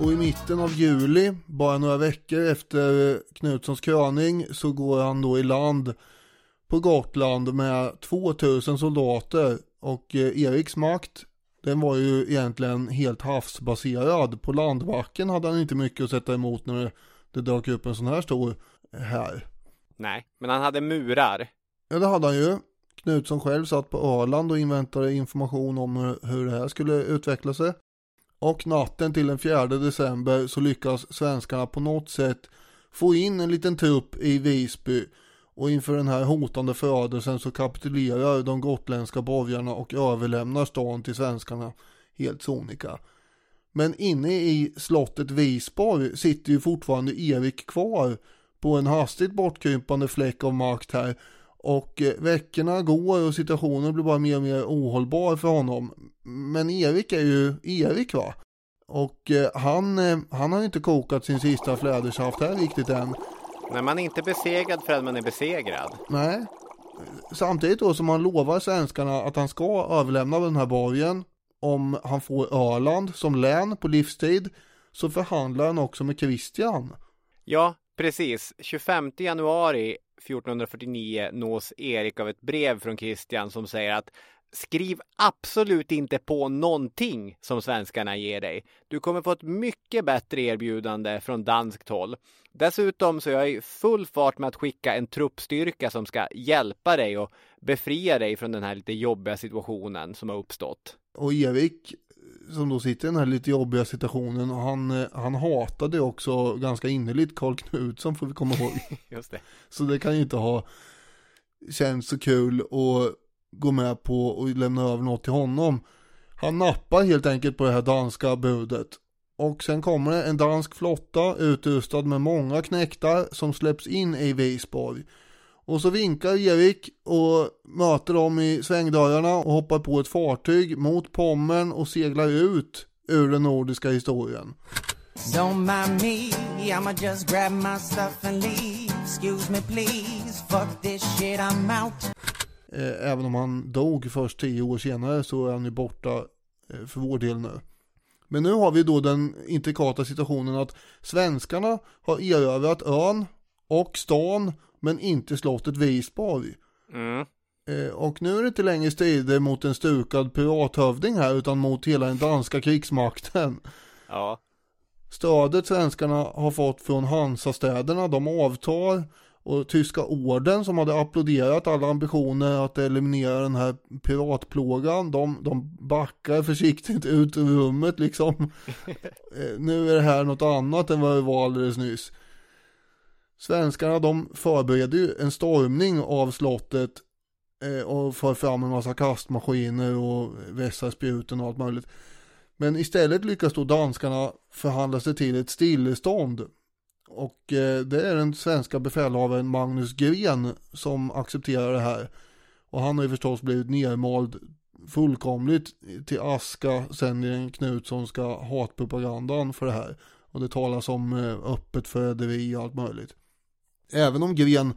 Och i mitten av juli, bara några veckor efter Knutssons kröning, så går han då i land på Gotland med 2000 soldater. Och eh, Eriks makt, den var ju egentligen helt havsbaserad. På landbacken hade han inte mycket att sätta emot när det dök upp en sån här stor här. Nej, men han hade murar. Ja det hade han ju. Knutsson själv satt på Öland och inväntade information om hur- hur det här skulle utveckla sig. Och natten till den 4 december så lyckas svenskarna på något sätt få in en liten trupp i Visby. Och inför den här hotande förödelsen så kapitulerar de gotländska borgarna och överlämnar stan till svenskarna helt sonika. Men inne i slottet Visborg sitter ju fortfarande Erik kvar på en hastigt bortkrympande fläck av makt här. Och eh, veckorna går och situationen blir bara mer och mer ohållbar för honom. Men Erik är ju Erik va? Och eh, han, eh, han har ju inte kokat sin sista flädersaft här riktigt än. När man är inte besegrad förrän man är besegrad. Nej. Samtidigt då som han lovar svenskarna att han ska överlämna den här borgen om han får Öland som län på livstid så förhandlar han också med Kristian. Ja, precis. 25 januari 1449 nås Erik av ett brev från Kristian som säger att Skriv absolut inte på någonting som svenskarna ger dig. Du kommer få ett mycket bättre erbjudande från danskt håll. Dessutom så är jag i full fart med att skicka en truppstyrka som ska hjälpa dig och befria dig från den här lite jobbiga situationen som har uppstått. Och Erik som då sitter i den här lite jobbiga situationen och han, eh, han hatade också ganska innerligt Karl Knutsson får vi komma ihåg. Just det. Så det kan ju inte ha känns så kul att gå med på och lämna över något till honom. Han nappar helt enkelt på det här danska budet. Och sen kommer det en dansk flotta utrustad med många knäktar som släpps in i Visborg. Och så vinkar Erik och möter dem i svängdörrarna och hoppar på ett fartyg mot Pommern och seglar ut ur den nordiska historien. Don't mind me, I'ma just grab my stuff and leave. Excuse me please, fuck this shit I'm out. Eh, även om han dog först tio år senare så är han ju borta eh, för vår del nu. Men nu har vi då den intrikata situationen att svenskarna har erövrat ön och stan men inte slottet Visborg. Mm. Eh, och nu är det inte längre strider mot en stukad pirathövding här utan mot hela den danska krigsmakten. Ja. Stödet svenskarna har fått från Hansastäderna, de avtar och tyska orden som hade applåderat alla ambitioner att eliminera den här piratplågan, de, de backar försiktigt ut ur rummet liksom. Eh, nu är det här något annat än vad det var alldeles nyss. Svenskarna de förbereder ju en stormning av slottet eh, och för fram en massa kastmaskiner och vässar spjuten och allt möjligt. Men istället lyckas då danskarna förhandla sig till ett stillestånd. Och eh, det är den svenska befälhavaren Magnus Gren som accepterar det här. Och han har ju förstås blivit nermald fullkomligt till aska sen i den Knutssonska hatpropagandan för det här. Och det talas om eh, öppet förräderi och allt möjligt. Även om Gren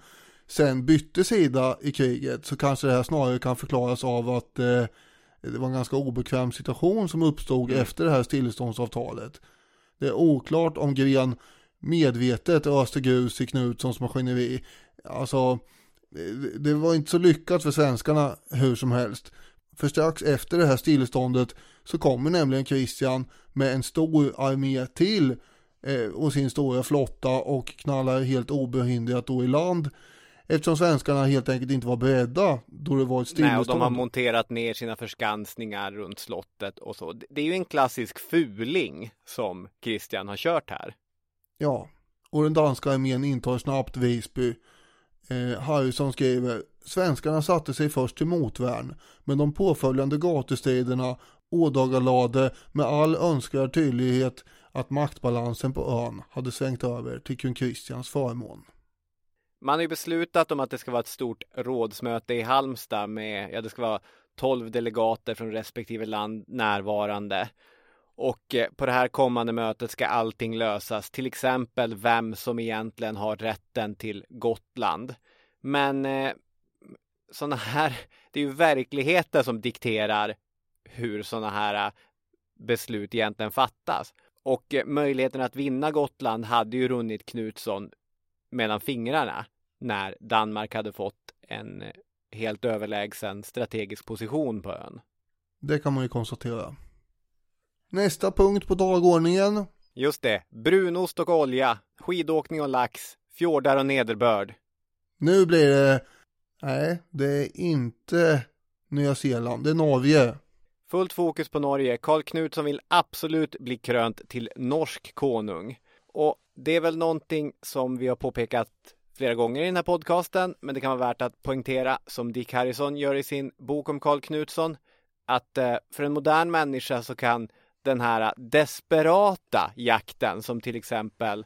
sen bytte sida i kriget så kanske det här snarare kan förklaras av att eh, det var en ganska obekväm situation som uppstod mm. efter det här stilleståndsavtalet. Det är oklart om Gren medvetet öste grus i Knutssons maskineri. Alltså, det var inte så lyckat för svenskarna hur som helst. För strax efter det här stilleståndet så kommer nämligen Christian med en stor armé till och sin stora flotta och knallar helt obehindrat då i land. Eftersom svenskarna helt enkelt inte var beredda då det var ett stillestånd. Nej, och de har monterat ner sina förskansningar runt slottet och så. Det är ju en klassisk fuling som Christian har kört här. Ja, och den danska armén intar snabbt Visby. Eh, Harrison skriver Svenskarna satte sig först till motvärn, men de påföljande gatustriderna ådagalade med all önskvärd tydlighet att maktbalansen på ön hade svängt över till kung Kristians förmån. Man har ju beslutat om att det ska vara ett stort rådsmöte i Halmstad med, ja det ska vara 12 delegater från respektive land närvarande. Och eh, på det här kommande mötet ska allting lösas, till exempel vem som egentligen har rätten till Gotland. Men eh, sådana här, det är ju verkligheten som dikterar hur sådana här eh, beslut egentligen fattas. Och eh, möjligheten att vinna Gotland hade ju runnit Knutsson mellan fingrarna när Danmark hade fått en eh, helt överlägsen strategisk position på ön. Det kan man ju konstatera. Nästa punkt på dagordningen. Just det, brunost och olja, skidåkning och lax, fjordar och nederbörd. Nu blir det, nej, det är inte Nya Zeeland, det är Norge. Fullt fokus på Norge. Karl Knutsson vill absolut bli krönt till norsk konung. Och det är väl någonting som vi har påpekat flera gånger i den här podcasten, men det kan vara värt att poängtera som Dick Harrison gör i sin bok om Karl Knutsson, att eh, för en modern människa så kan den här desperata jakten som till exempel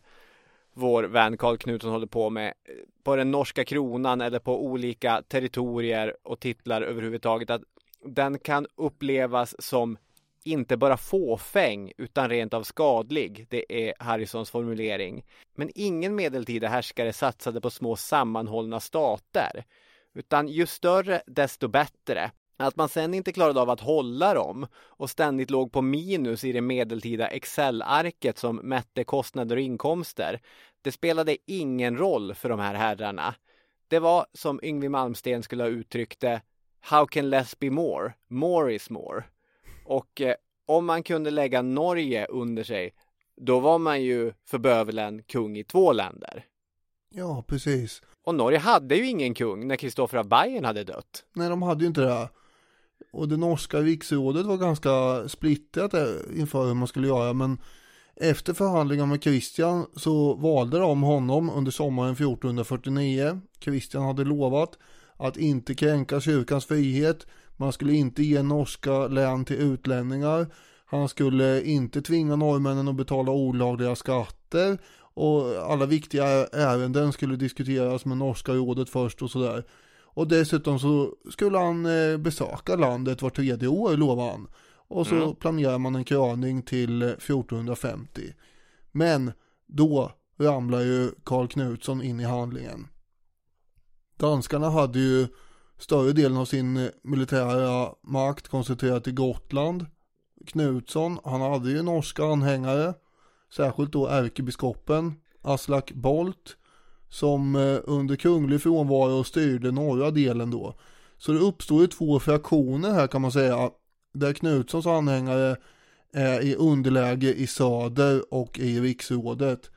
vår vän Karl Knutsson håller på med eh, på den norska kronan eller på olika territorier och titlar överhuvudtaget att den kan upplevas som inte bara fåfäng utan rent av skadlig. Det är Harrisons formulering. Men ingen medeltida härskare satsade på små sammanhållna stater. Utan ju större desto bättre. Att man sen inte klarade av att hålla dem och ständigt låg på minus i det medeltida Excel-arket som mätte kostnader och inkomster. Det spelade ingen roll för de här herrarna. Det var som Yngwie Malmsten skulle ha uttryckt det How can less be more? More is more. Och eh, om man kunde lägga Norge under sig, då var man ju för bövelen kung i två länder. Ja, precis. Och Norge hade ju ingen kung när Kristoffer av Bayern hade dött. Nej, de hade ju inte det. Och det norska riksrådet var ganska splittrat inför hur man skulle göra, men efter förhandlingar med Kristian så valde de honom under sommaren 1449. Kristian hade lovat att inte kränka kyrkans frihet, man skulle inte ge norska län till utlänningar, han skulle inte tvinga norrmännen att betala olagliga skatter och alla viktiga ärenden skulle diskuteras med norska rådet först och sådär. Och dessutom så skulle han eh, besöka landet var tredje år lovar han. Och så mm. planerar man en kröning till 1450. Men då ramlar ju Karl Knutsson in i handlingen. Danskarna hade ju större delen av sin militära makt koncentrerad till Gotland. Knutsson, han hade ju norska anhängare, särskilt då ärkebiskopen Aslak Bolt, som eh, under kunglig frånvaro styrde norra delen då. Så det uppstår ju två fraktioner här kan man säga, där Knutssons anhängare är i underläge i söder och i riksrådet.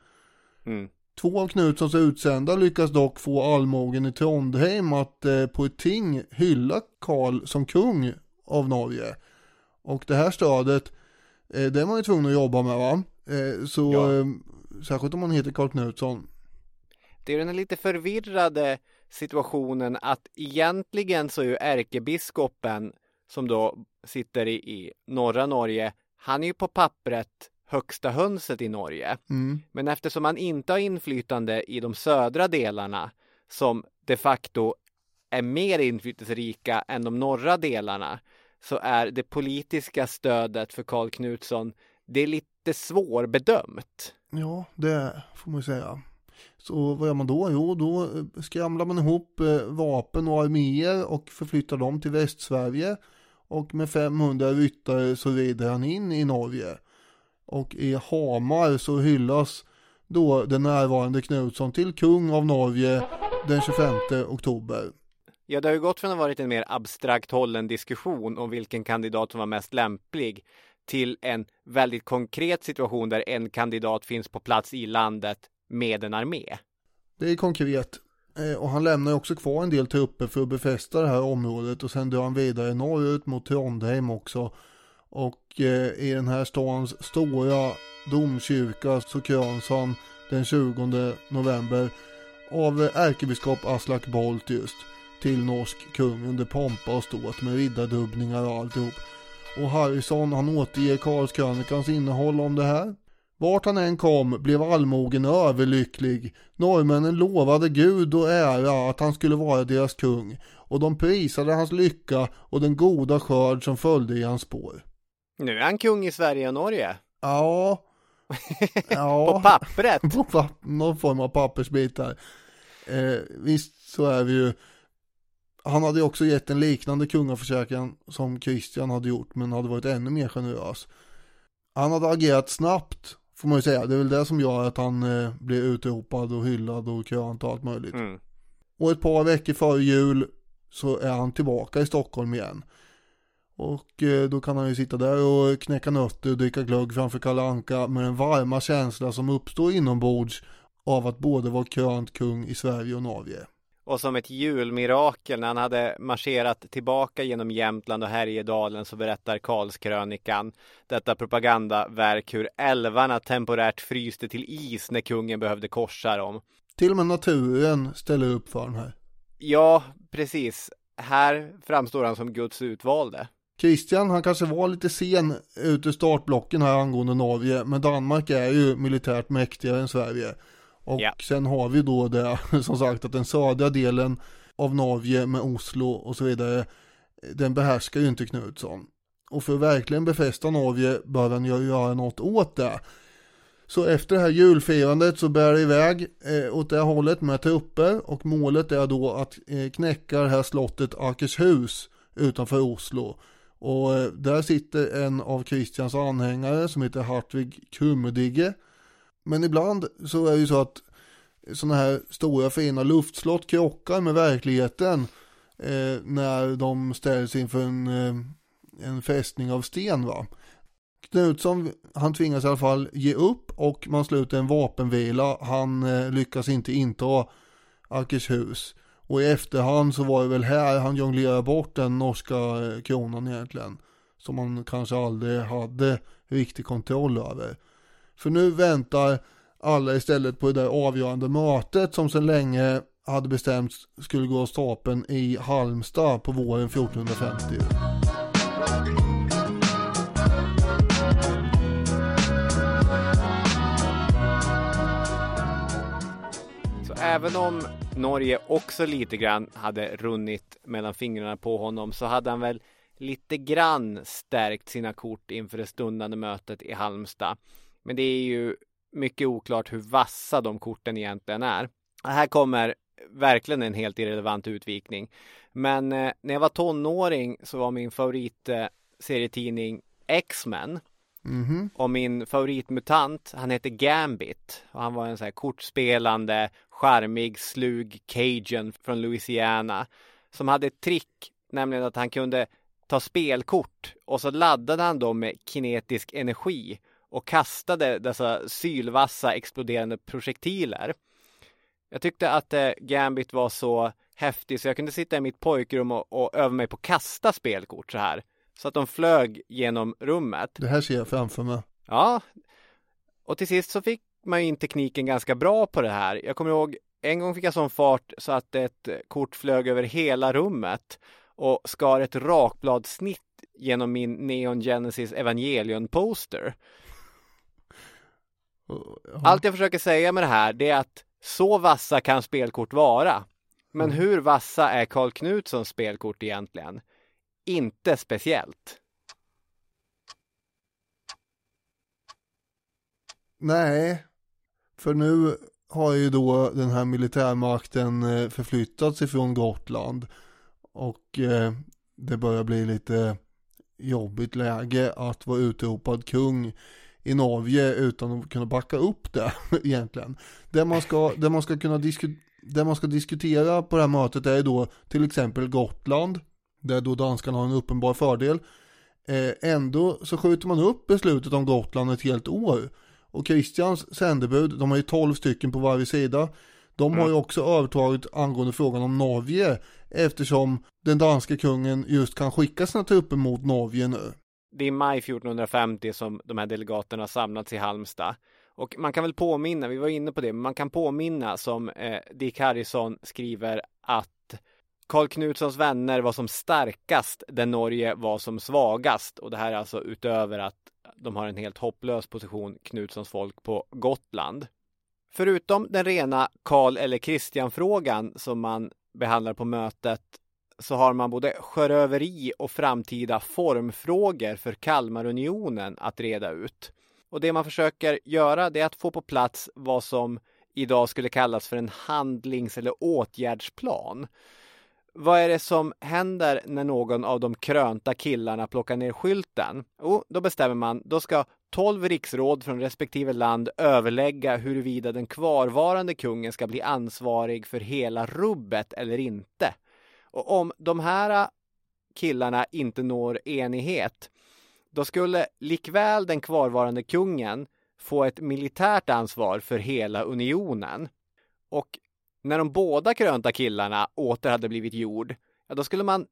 Mm. Två av Knutssons utsända lyckas dock få allmogen i Trondheim att eh, på ett ting hylla Karl som kung av Norge. Och det här stödet, eh, det är man ju tvungen att jobba med va? Eh, så ja. eh, särskilt om man heter Karl Knutsson. Det är den lite förvirrade situationen att egentligen så är ju ärkebiskopen som då sitter i, i norra Norge, han är ju på pappret högsta hönset i Norge. Mm. Men eftersom han inte har inflytande i de södra delarna som de facto är mer inflytelserika än de norra delarna så är det politiska stödet för Karl Knutsson det är lite svårbedömt. Ja, det får man säga. Så vad gör man då? Jo, då skramlar man ihop eh, vapen och arméer och förflyttar dem till Västsverige. Och med 500 ryttare så rider han in i Norge. Och i Hamar så hyllas då den närvarande Knutsson till kung av Norge den 25 oktober. Ja, det har ju gått från att ha varit en mer abstrakt hållen diskussion om vilken kandidat som var mest lämplig till en väldigt konkret situation där en kandidat finns på plats i landet med en armé. Det är konkret. Eh, och han lämnar också kvar en del trupper för att befästa det här området och sen drar han vidare norrut mot Trondheim också. Och eh, i den här stans stora domkyrka så kröns han den 20 november av ärkebiskop Aslak Bolt just till norsk kung under pompa och ståt med riddardubbningar och alltihop. Och Harrison han återger Karlskrönikans innehåll om det här. Vart han än kom blev allmogen överlycklig. Norrmännen lovade Gud och ära att han skulle vara deras kung och de prisade hans lycka och den goda skörd som följde i hans spår. Nu är han kung i Sverige och Norge. Ja. ja. på pappret. på papp någon form av pappersbitar. Eh, visst så är vi ju han hade också gett en liknande kungaförsäkran som Christian hade gjort men hade varit ännu mer generös. Han hade agerat snabbt får man ju säga. Det är väl det som gör att han eh, blir utropad och hyllad och krönt och allt möjligt. Mm. Och ett par veckor före jul så är han tillbaka i Stockholm igen. Och eh, då kan han ju sitta där och knäcka nötter och dricka glögg framför Kalle Anka med den varma känsla som uppstår inombords av att både vara krönt kung i Sverige och Norge och som ett julmirakel när han hade marscherat tillbaka genom Jämtland och Härjedalen så berättar Karlskrönikan detta propagandaverk hur älvarna temporärt fryste till is när kungen behövde korsa dem. Till och med naturen ställer upp för den här. Ja, precis. Här framstår han som Guds utvalde. Christian, han kanske var lite sen ut ur startblocken här angående Norge, men Danmark är ju militärt mäktigare än Sverige. Och ja. sen har vi då det, som sagt, att den södra delen av Norge med Oslo och så vidare, den behärskar ju inte Knutsson. Och för att verkligen befästa Norge bör han ju göra något åt det. Så efter det här julfirandet så bär det iväg eh, åt det hållet med trupper och målet är då att eh, knäcka det här slottet Akershus utanför Oslo. Och eh, där sitter en av Kristians anhängare som heter Hartvig Krummedigge men ibland så är det ju så att sådana här stora fina luftslott krockar med verkligheten eh, när de ställs inför en, eh, en fästning av sten va. Knutsson, han tvingas i alla fall ge upp och man sluter en vapenvila. Han eh, lyckas inte inta Akershus. Och i efterhand så var det väl här han jonglerade bort den norska eh, kronan egentligen. Som han kanske aldrig hade riktig kontroll över. För nu väntar alla istället på det där avgörande mötet som sedan länge hade bestämts skulle gå av stapeln i Halmstad på våren 1450. Även om Norge också lite grann hade runnit mellan fingrarna på honom så hade han väl lite grann stärkt sina kort inför det stundande mötet i Halmstad. Men det är ju mycket oklart hur vassa de korten egentligen är. Här kommer verkligen en helt irrelevant utvikning. Men eh, när jag var tonåring så var min favoritserietidning eh, X-Men. Mhm. Och min favoritmutant, han heter Gambit. Och han var en sån här kortspelande, charmig, slug cajun från Louisiana. Som hade ett trick, nämligen att han kunde ta spelkort och så laddade han dem med kinetisk energi och kastade dessa sylvassa exploderande projektiler. Jag tyckte att eh, Gambit var så häftig så jag kunde sitta i mitt pojkrum och, och öva mig på att kasta spelkort så här. Så att de flög genom rummet. Det här ser jag framför mig. Ja, och till sist så fick man in tekniken ganska bra på det här. Jag kommer ihåg en gång fick jag sån fart så att ett kort flög över hela rummet och skar ett rakbladsnitt genom min Neon Genesis Evangelion poster. Allt jag försöker säga med det här det är att så vassa kan spelkort vara. Men Mm. hur vassa är Karl Knutssons spelkort egentligen? Inte speciellt. Nej, för nu har ju då den här militärmakten eh, förflyttats ifrån Gotland och eh, det börjar bli lite jobbigt läge att vara utropad kung i Norge utan att kunna backa upp det egentligen. Det man ska, det man ska kunna diskutera det man ska diskutera på det här mötet är då till exempel Gotland, där då danskarna har en uppenbar fördel. Eh, ändå så skjuter man upp beslutet om Gotland ett helt år. Och Christians sändebud, de har ju 12 stycken på varje sida. De har ju också övertagit angående frågan om Norge eftersom den danska kungen just kan skicka sina trupper mot Norge nu. Det är maj 1450 som de här delegaterna samlats i Halmstad. Och man kan väl påminna, vi var inne på det, men man kan påminna som eh, Dick Harrison skriver att Karl Knutssons vänner var som starkast där Norge var som svagast. Och det här är alltså utöver att de har en helt hopplös position, Knutssons folk på Gotland. Förutom den rena Karl eller Kristian-frågan som man behandlar på mötet så har man både sjöröveri och framtida formfrågor för Kalmarunionen att reda ut. Och det man försöker göra det är att få på plats vad som idag skulle kallas för en handlings eller åtgärdsplan. Vad är det som händer när någon av de krönta killarna plockar ner skylten? Jo, då bestämmer man, då ska 12 riksråd från respektive land överlägga huruvida den kvarvarande kungen ska bli ansvarig för hela rubbet eller inte. Och om de här killarna inte når enighet, då skulle likväl den kvarvarande kungen få ett militärt ansvar för hela unionen. Och när de båda krönta killarna åter hade blivit jord, ja då skulle man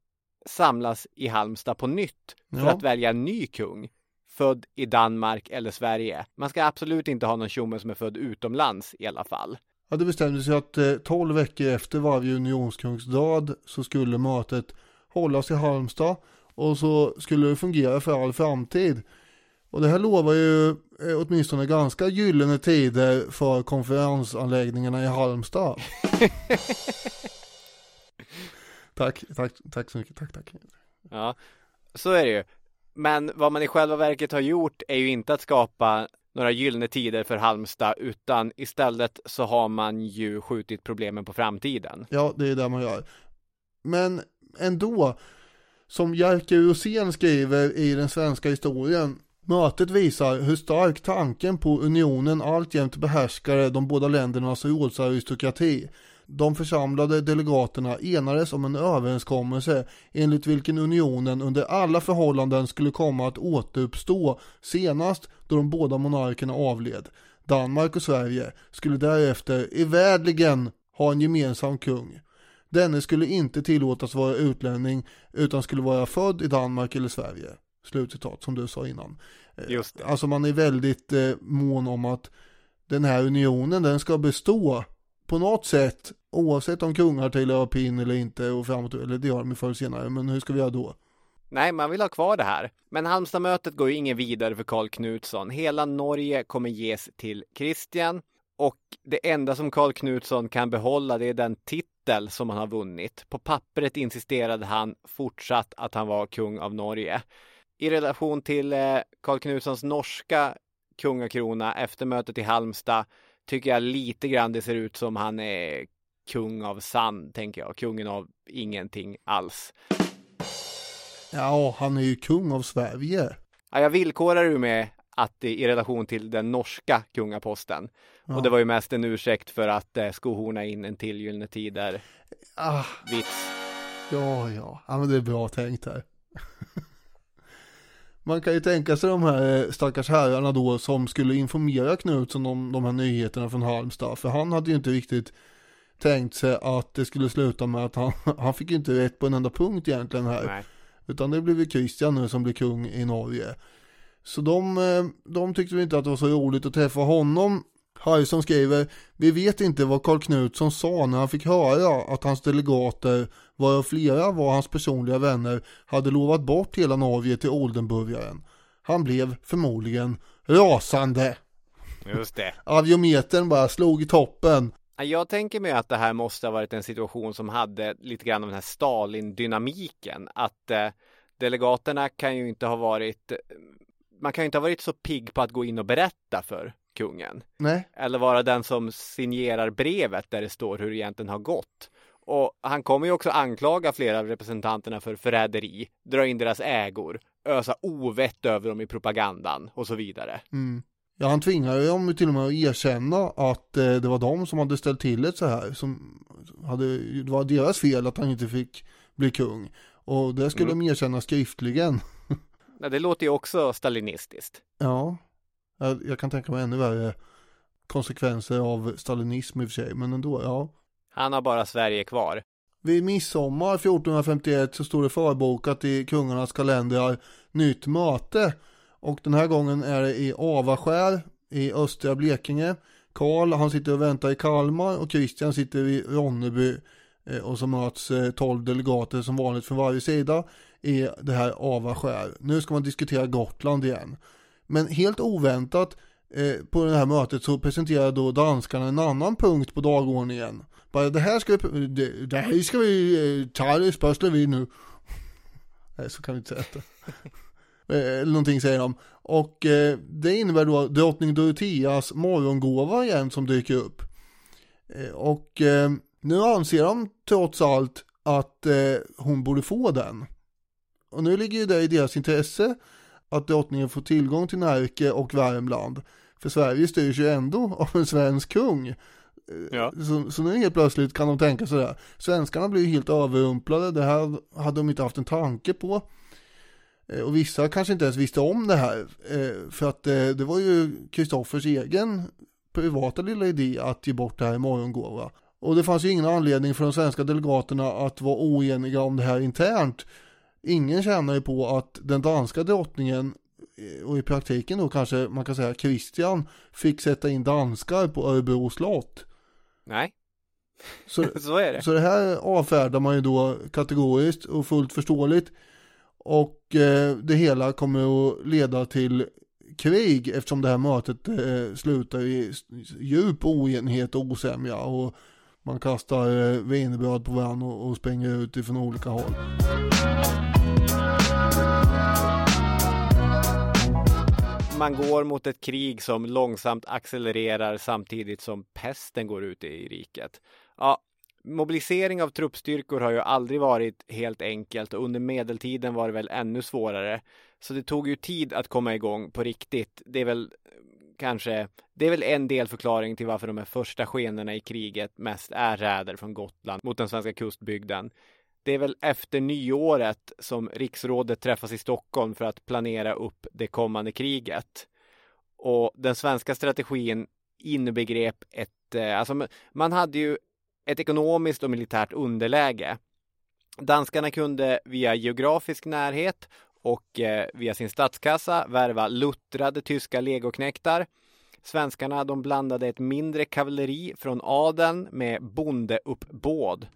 samlas i Halmstad på nytt för Ja. att välja en ny kung. Född i Danmark eller Sverige. Man ska absolut inte ha någon tjomme som är född utomlands i alla fall. Ja, det bestämdes ju att eh, 12 veckor efter varje unionskungen död så skulle mötet hållas i Halmstad och så skulle det fungera för all framtid. Och det här lovar ju eh, åtminstone ganska gyllene tider för konferensanläggningarna i Halmstad. tack, tack, tack så mycket, tack, tack. Ja, så är det ju. Men vad man i själva verket har gjort är ju inte att skapa några gyllene tider för Halmstad utan istället så har man ju skjutit problemen på framtiden. Ja, det är det man gör. Men ändå, som Jerker Rosén skriver i den svenska historien, mötet visar hur stark tanken på unionen alltjämt behärskade de båda ländernas rådsaristokrati. De församlade delegaterna enades om en överenskommelse enligt vilken unionen under alla förhållanden skulle komma att återuppstå senast då de båda monarkerna avled. Danmark och Sverige skulle därefter evärdligen ha en gemensam kung. Denne skulle inte tillåtas vara utlänning utan skulle vara född i Danmark eller Sverige. Slutcitat som du sa innan. Eh, Just det. Alltså man är väldigt eh, mån om att den här unionen den ska bestå på något sätt, oavsett om kungar tillhör pin eller inte och framåt, eller det gör de ju förr senare, men hur ska vi göra då? Nej, man vill ha kvar det här. Men Halmstadmötet går ju ingen vidare för Karl Knutsson. Hela Norge kommer ges till Kristian och det enda som Karl Knutsson kan behålla det är den titel som han har vunnit. På pappret insisterade han fortsatt att han var kung av Norge. I relation till eh, Karl Knutssons norska kungakrona efter mötet i Halmstad tycker jag lite grann det ser ut som han är kung av sand, tänker jag. Kungen av ingenting alls. Ja, han är ju kung av Sverige. Ja, jag villkorar ju med att i relation till den norska kungaposten. Ja. Och det var ju mest en ursäkt för att eh, skohorna in en till Gyllene Tider Ah, vits. ja, ja, ja, men det är bra tänkt här. Man kan ju tänka sig de här eh, stackars herrarna då som skulle informera Knutsson om de här nyheterna från Halmstad. För han hade ju inte riktigt tänkt sig att det skulle sluta med att han, han fick ju inte rätt på en enda punkt egentligen här. Nej. Utan det blev ju Christian nu som blir kung i Norge. Så de, eh, de tyckte inte att det var så roligt att träffa honom. Harrison skriver, vi vet inte vad Karl Knutsson sa när han fick höra att hans delegater, varav flera var hans personliga vänner, hade lovat bort hela Norge till Oldenburgaren. Han blev förmodligen rasande. Just det. Aviometern bara slog i toppen. Ja, Jag tänker mig att det här måste ha varit en situation som hade lite grann av den här Stalin-dynamiken. Att eh, delegaterna kan ju inte ha varit, man kan ju inte ha varit så pigg på att gå in och berätta för kungen. Nej, Eller vara den som signerar brevet där det står hur det egentligen har gått. Och han kommer ju också anklaga flera av representanterna för förräderi, dra in deras ägor, ösa ovett över dem i propagandan och så vidare. Mm. Ja, han tvingade ju dem till och med att erkänna att eh, det var de som hade ställt till det så här. Som hade, det var deras fel att han inte fick bli kung. Och det skulle Mm. de erkänna skriftligen. Det låter ju också stalinistiskt. Ja, jag, jag kan tänka mig ännu värre konsekvenser av stalinism i och för sig. Men ändå, ja. Han har bara Sverige kvar. Vid midsommar 1451 så står det förbokat i kungarnas kalendrar nytt möte. Och den här gången är det i Avaskär i östra Blekinge. Karl han sitter och väntar i Kalmar och Christian sitter i Ronneby. Eh, Och så möts eh, 12 delegater som vanligt från varje sida i det här Avaskär. Nu ska man diskutera Gotland igen. Men helt oväntat eh, på det här mötet så presenterar då danskarna en annan punkt på dagordningen. Bara det här ska vi, det, det här ska vi eh, ta det spörslar vi nu. Nej, så kan vi inte säga det. Eh, eller någonting säger de. Och eh, det innebär då drottning Doroteas morgongåva igen som dyker upp. Eh, och eh, nu anser de trots allt att eh, hon borde få den. Och nu ligger ju det i deras intresse att drottningen får tillgång till Närke och Värmland. För Sverige styrs ju ändå av en svensk kung. Ja. Så, så nu helt plötsligt kan de tänka sådär. Svenskarna blir ju helt överrumplade, det här hade de inte haft en tanke på. Eh, Och vissa kanske inte ens visste om det här. eh, För att eh, det var ju Kristoffers egen privata lilla idé att ge bort det här i morgongåva. Och det fanns ju ingen anledning för de svenska delegaterna att vara oeniga om det här internt. Ingen tjänar ju på att den danska drottningen eh, och i praktiken då kanske man kan säga Christian fick sätta in danskar på Örebro slott. Nej, Så, så är det. så det här avfärdar man ju då kategoriskt och fullt förståeligt. Och eh, det hela kommer att leda till krig eftersom det här mötet eh, slutar i djup oenighet och osämja. Och man kastar eh, på varandra och, och springer ut ifrån olika håll. Man går mot ett krig som långsamt accelererar samtidigt som pesten går ut i riket. Ja, mobilisering av truppstyrkor har ju aldrig varit helt enkelt och under medeltiden var det väl ännu svårare. Så det tog ju tid att komma igång på riktigt. Det är väl eh, kanske, det är väl en delförklaring till varför de här första skenorna i kriget mest är räder från Gotland mot den svenska kustbygden. Det är väl efter nyåret som riksrådet träffas i Stockholm för att planera upp det kommande kriget. Och den svenska strategin inbegrep ett, eh, alltså man hade ju ett ekonomiskt och militärt underläge. Danskarna kunde via geografisk närhet och eh, via sin statskassa värva luttrade tyska legoknektar. Svenskarna de blandade ett mindre kavalleri från adeln med bondeuppbåd.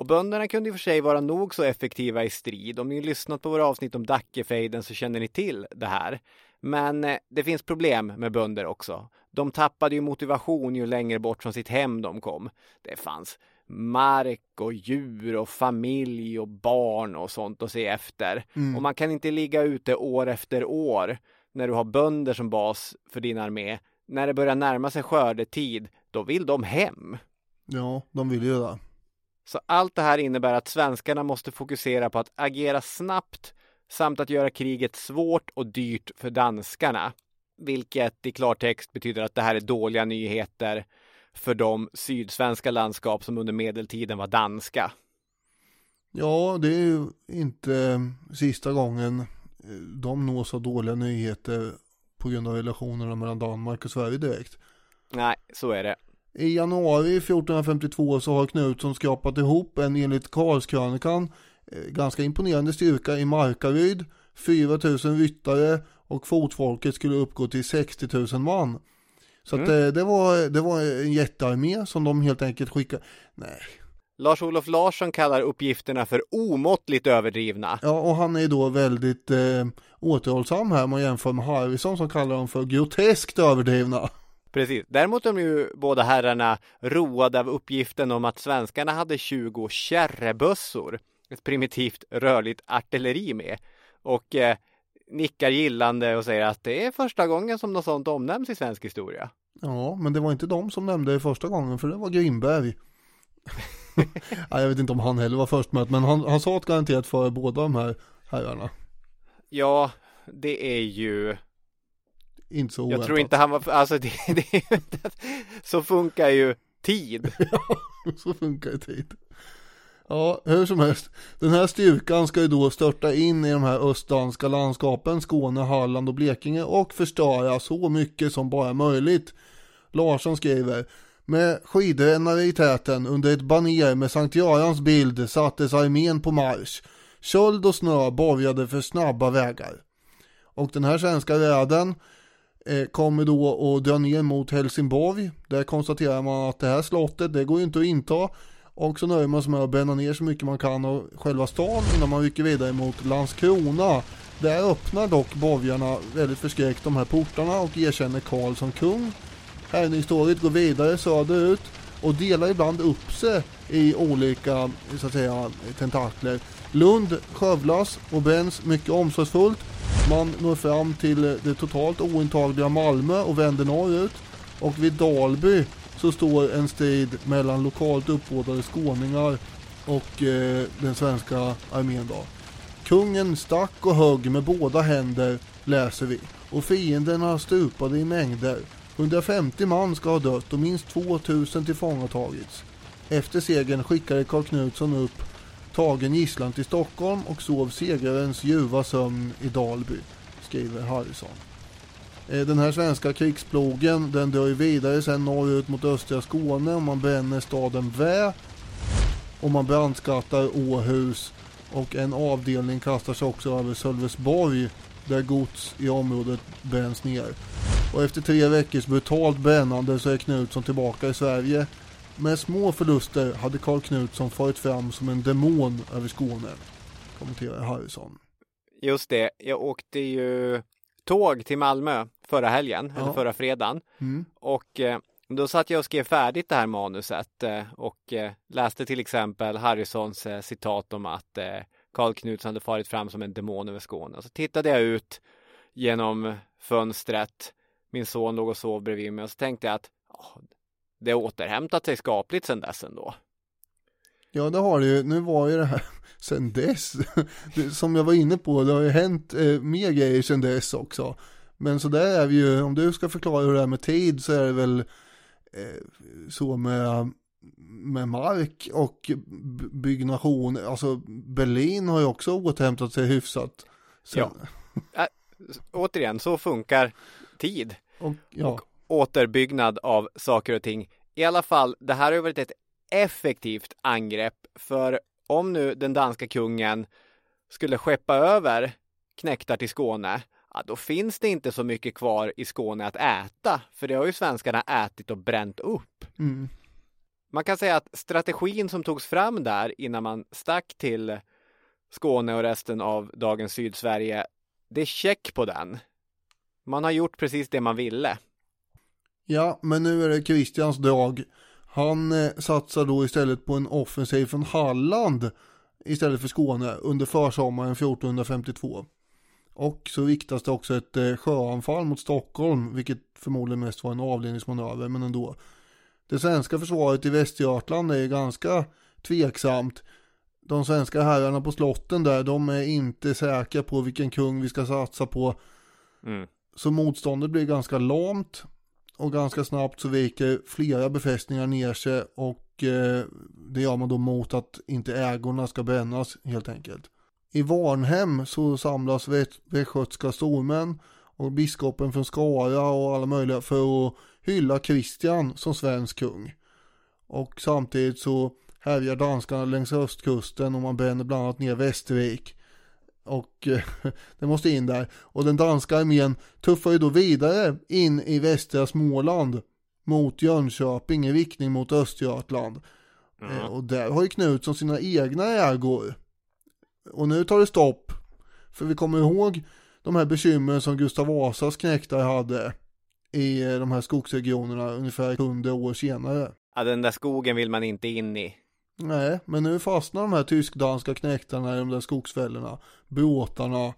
Och bönderna kunde i och för sig vara nog så effektiva i strid. Om ni lyssnat på våra avsnitt om Dackefejden så känner ni till det här. Men eh, det finns problem med bönder också. De tappade ju motivation ju längre bort från sitt hem de kom. Det fanns mark och djur och familj och barn och sånt att se efter. Mm. Och man kan inte ligga ute år efter år när du har bönder som bas för din armé. När det börjar närma sig skördetid, då vill de hem. Ja, de vill ju det. Så allt det här innebär att svenskarna måste fokusera på att agera snabbt samt att göra kriget svårt och dyrt för danskarna. Vilket i klartext betyder att det här är dåliga nyheter för de sydsvenska landskap som under medeltiden var danska. Ja, det är ju inte sista gången eh, de nås av dåliga nyheter på grund av relationerna mellan Danmark och Sverige direkt. Nej, så är det. I januari 1452 så har Knutsson skrapat ihop en enligt Karlskrönikan eh, ganska imponerande styrka i Markaryd. 4000 ryttare och fotfolket skulle uppgå till 60 000 man. Så att Mm. eh, det, var, det var en jättearmé som de helt enkelt skickade. Nej, Lars-Olof Larsson kallar uppgifterna för omåttligt överdrivna. Ja, och han är då väldigt eh, återhållsam här om man jämför med Harrison som kallar dem för groteskt överdrivna. Precis. Däremot är de ju båda herrarna roade av uppgiften om att svenskarna hade 20 kärrebössor, ett primitivt rörligt artilleri med. Och eh, nickar gillande och säger att det är första gången som något sånt omnämns i svensk historia. Ja, men det var inte de som nämnde det första gången för det var Grimberg. ja, jag vet inte om han heller var först med men han, han sa ett garanterat för båda de här herrarna. Ja, det är ju Inte så Jag oväntat. tror inte han var, alltså det, det ju så funkar ju tid. så funkar det tid. Ja, hur som helst. Den här styrkan ska ju då störta in i de här östdanska landskapen, Skåne, Halland och Blekinge och förstöra så mycket som bara möjligt. Larsson skriver med skidrännare i täten under ett baner med Sankt Görans bild sattes armén på marsch. Köld och snö borgade för snabba vägar. Och den här svenska räden Eh, kommer då att dra ner mot Helsingborg. Där konstaterar man att det här slottet, det går ju inte att inta. Och så nöjer man sig med att bränna ner så mycket man kan av själva stan innan man rycker vidare mot Landskrona. Där öppnar dock borgarna väldigt förskräckt de här portarna och erkänner Karl som kung. Härjningståget går vidare söderut och delar ibland upp sig i olika så att säga tentakler. Lund skövlas och bränns mycket omsorgsfullt. Man når fram till det totalt ointagliga Malmö och vänder norrut. Och vid Dalby så står en strid mellan lokalt uppbådade skåningar och eh, den svenska armén då. Kungen stack och högg med båda händer, läser vi. Och fienderna stupade i mängder. 150 man ska ha dött och minst 2000 tillfångatagits. Efter segern skickade Karl Knutsson upp tagen gisslan till Stockholm och sov segrarens ljuva sömn i Dalby, skriver Harrison. Eh, den här svenska krigsplogen den drar ju vidare sen norrut mot östra Skåne och man bränner staden Vä och man brandskattar Åhus och en avdelning kastar sig också över Sölvesborg där gods i området bränns ner. Och efter tre veckors brutalt brännande så är Knutsson tillbaka i Sverige. Med små förluster hade Karl Knutsson farit fram som en demon över Skåne, kommenterar Harrison. Just det, jag åkte ju tåg till Malmö förra helgen, Ja. eller förra fredagen. Mm. Och eh, då satt jag och skrev färdigt det här manuset eh, och eh, läste till exempel Harrisons citat om att Karl Knutsson hade farit fram som en demon över Skåne. Och så tittade jag ut genom fönstret. Min son låg och sov bredvid mig och så tänkte jag att "Ah, det har återhämtat sig skapligt sedan dess ändå. Ja det har det ju, nu var ju det här sen dess, som jag var inne på, det har ju hänt eh, mer grejer sen dess också. Men så där är vi ju, om du ska förklara hur det är med tid så är det väl eh, så med, med mark och byggnation, alltså Berlin har ju också återhämtat sig hyfsat. Sen, Ja. Återigen, så funkar tid. Och, ja. Och återbyggnad av saker och ting. I alla fall, det här har ju varit ett effektivt angrepp för om nu den danska kungen skulle skeppa över knektar till Skåne, ja, då finns det inte så mycket kvar i Skåne att äta, för det har ju svenskarna ätit och bränt upp. Mm. Man kan säga att strategin som togs fram där innan man stack till Skåne och resten av dagens Sydsverige, det är check på den. Man har gjort precis det man ville. Ja, men nu är det Christians drag. Han eh, satsar då istället på en offensiv från Halland istället för Skåne under försommaren 1452. Och så riktas det också ett eh, sjöanfall mot Stockholm, vilket förmodligen mest var en avledningsmanöver, men ändå. Det svenska försvaret i Västergötland är ganska tveksamt. De svenska herrarna på slotten där, de är inte säkra på vilken kung vi ska satsa på. Mm. Så motståndet blir ganska lamt och ganska snabbt så viker flera befästningar ner sig och eh, det gör man då mot att inte ägorna ska brännas helt enkelt. I Varnhem så samlas västgötska stormän och biskopen från Skara och alla möjliga för att hylla Kristian som svensk kung. Och samtidigt så härjar danskarna längs östkusten och man bränner bland annat ner Västervik. Och eh, det måste in där. Och den danska armén tuffar ju då vidare in i västra Småland mot Jönköping i riktning mot Östergötland. Mm. Och där har ju Knutsson sina egna ägor. Och nu tar det stopp. För vi kommer ihåg de här bekymren som Gustav Vasas knektar hade i de här skogsregionerna ungefär 100 år senare. Ja, den där skogen vill man inte in i. Nej, men nu fastnar de här tysk-danska knektarna i de där skogsfällorna, båtarna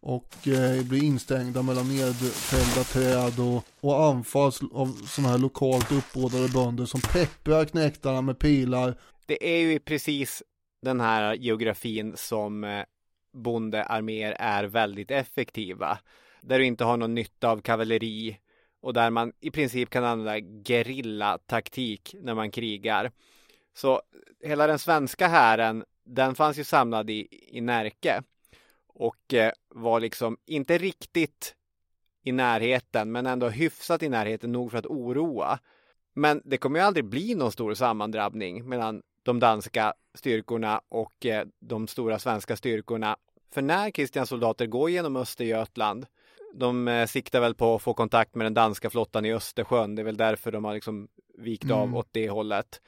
och eh, blir instängda mellan nedfällda träd och, och anfalls av sådana här lokalt uppbådade bönder som pepprar knektarna med pilar. Det är ju precis den här geografin som eh, bondearméer är väldigt effektiva. Där du inte har någon nytta av kavalleri och där man i princip kan använda gerillataktik när man krigar. Så hela den svenska hären, den fanns ju samlad i, i Närke och eh, var liksom inte riktigt i närheten, men ändå hyfsat i närheten nog för att oroa. Men det kommer ju aldrig bli någon stor sammandrabbning mellan de danska styrkorna och eh, de stora svenska styrkorna. För när Kristians soldater går genom Östergötland, de eh, siktar väl på att få kontakt med den danska flottan i Östersjön. Det är väl därför de har liksom vikt av Mm. åt det hållet.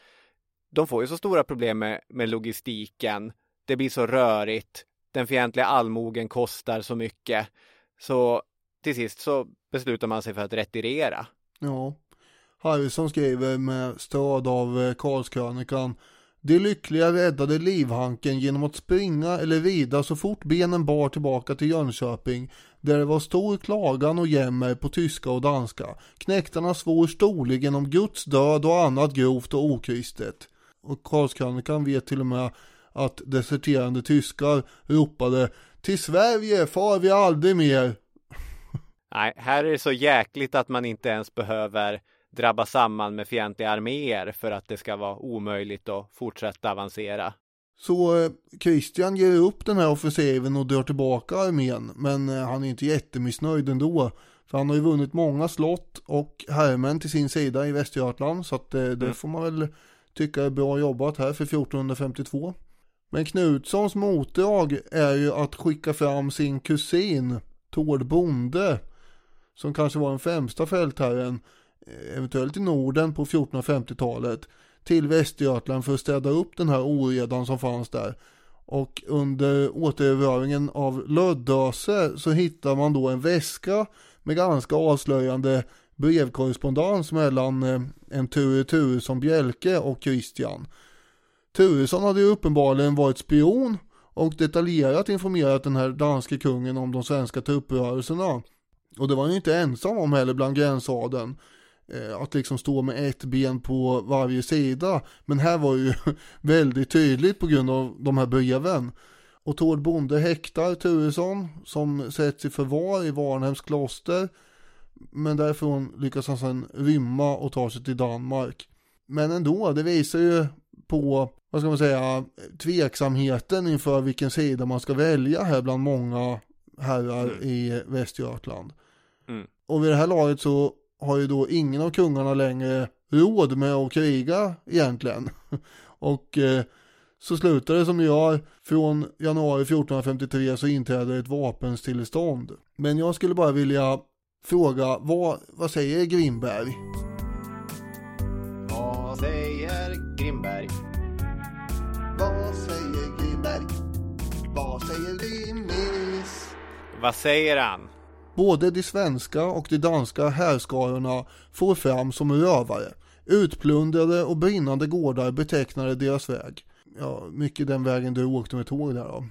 De får ju så stora problem med, med logistiken. Det blir så rörigt. Den fientliga allmogen kostar så mycket. Så till sist så beslutar man sig för att retirera. Ja, Harrison skriver med stöd av eh, Karlskrönikan De lyckliga räddade livhanken genom att springa eller rida så fort benen bar tillbaka till Jönköping där det var stor klagan och jämmer på tyska och danska. Knäktarna svor storligen om Guds död och annat grovt och okristet. Och Karlskrönikan vet till och med att deserterande tyskar ropade Till Sverige far vi aldrig mer. Nej, här är det så jäkligt att man inte ens behöver drabba samman med fientliga arméer för att det ska vara omöjligt att fortsätta avancera. Så eh, Christian ger upp den här offensiven och drar tillbaka armén, men eh, han är inte jättemissnöjd ändå. För han har ju vunnit många slott och herrmän till sin sida i Västergötland, så att eh, det Mm. får man väl tycka är bra jobbat här för 1452. Men Knutssons motdrag är ju att skicka fram sin kusin Tord Bonde, som kanske var den främsta fältherren, eh, eventuellt i Norden på 1450-talet till Västergötland för att städa upp den här oredan som fanns där. Och under återerövringen av Lödöse så hittar man då en väska med ganska avslöjande brevkorrespondens mellan eh, en Ture Turesson Bjelke och Christian. Turesson hade ju uppenbarligen varit spion och detaljerat informerat den här danske kungen om de svenska trupprörelserna. Och det var han ju inte ensam om heller bland gränsadeln eh, att liksom stå med ett ben på varje sida. Men här var ju väldigt tydligt på grund av de här breven. Och Tord Bonde häktar Turesson som sätts i förvar i Varnhems kloster. Men därifrån lyckas han sedan rymma och ta sig till Danmark. Men ändå, det visar ju på, vad ska man säga, tveksamheten inför vilken sida man ska välja här bland många herrar Mm. i Västergötland. Mm. Och vid det här laget så har ju då ingen av kungarna längre råd med att kriga egentligen. Och eh, så slutar det som det gör. Från januari 1453 så inträder ett vapenstillestånd. Men jag skulle bara vilja fråga, vad, vad säger Grimberg? Vad säger Grimberg? Vad säger Grimberg? Vad säger Grimmis? Vad säger han? Både de svenska och de danska härskarorna får fram som rövare. Utplundrade och brinnande gårdar betecknade deras väg. Ja, mycket den vägen du åkte med tåg där då.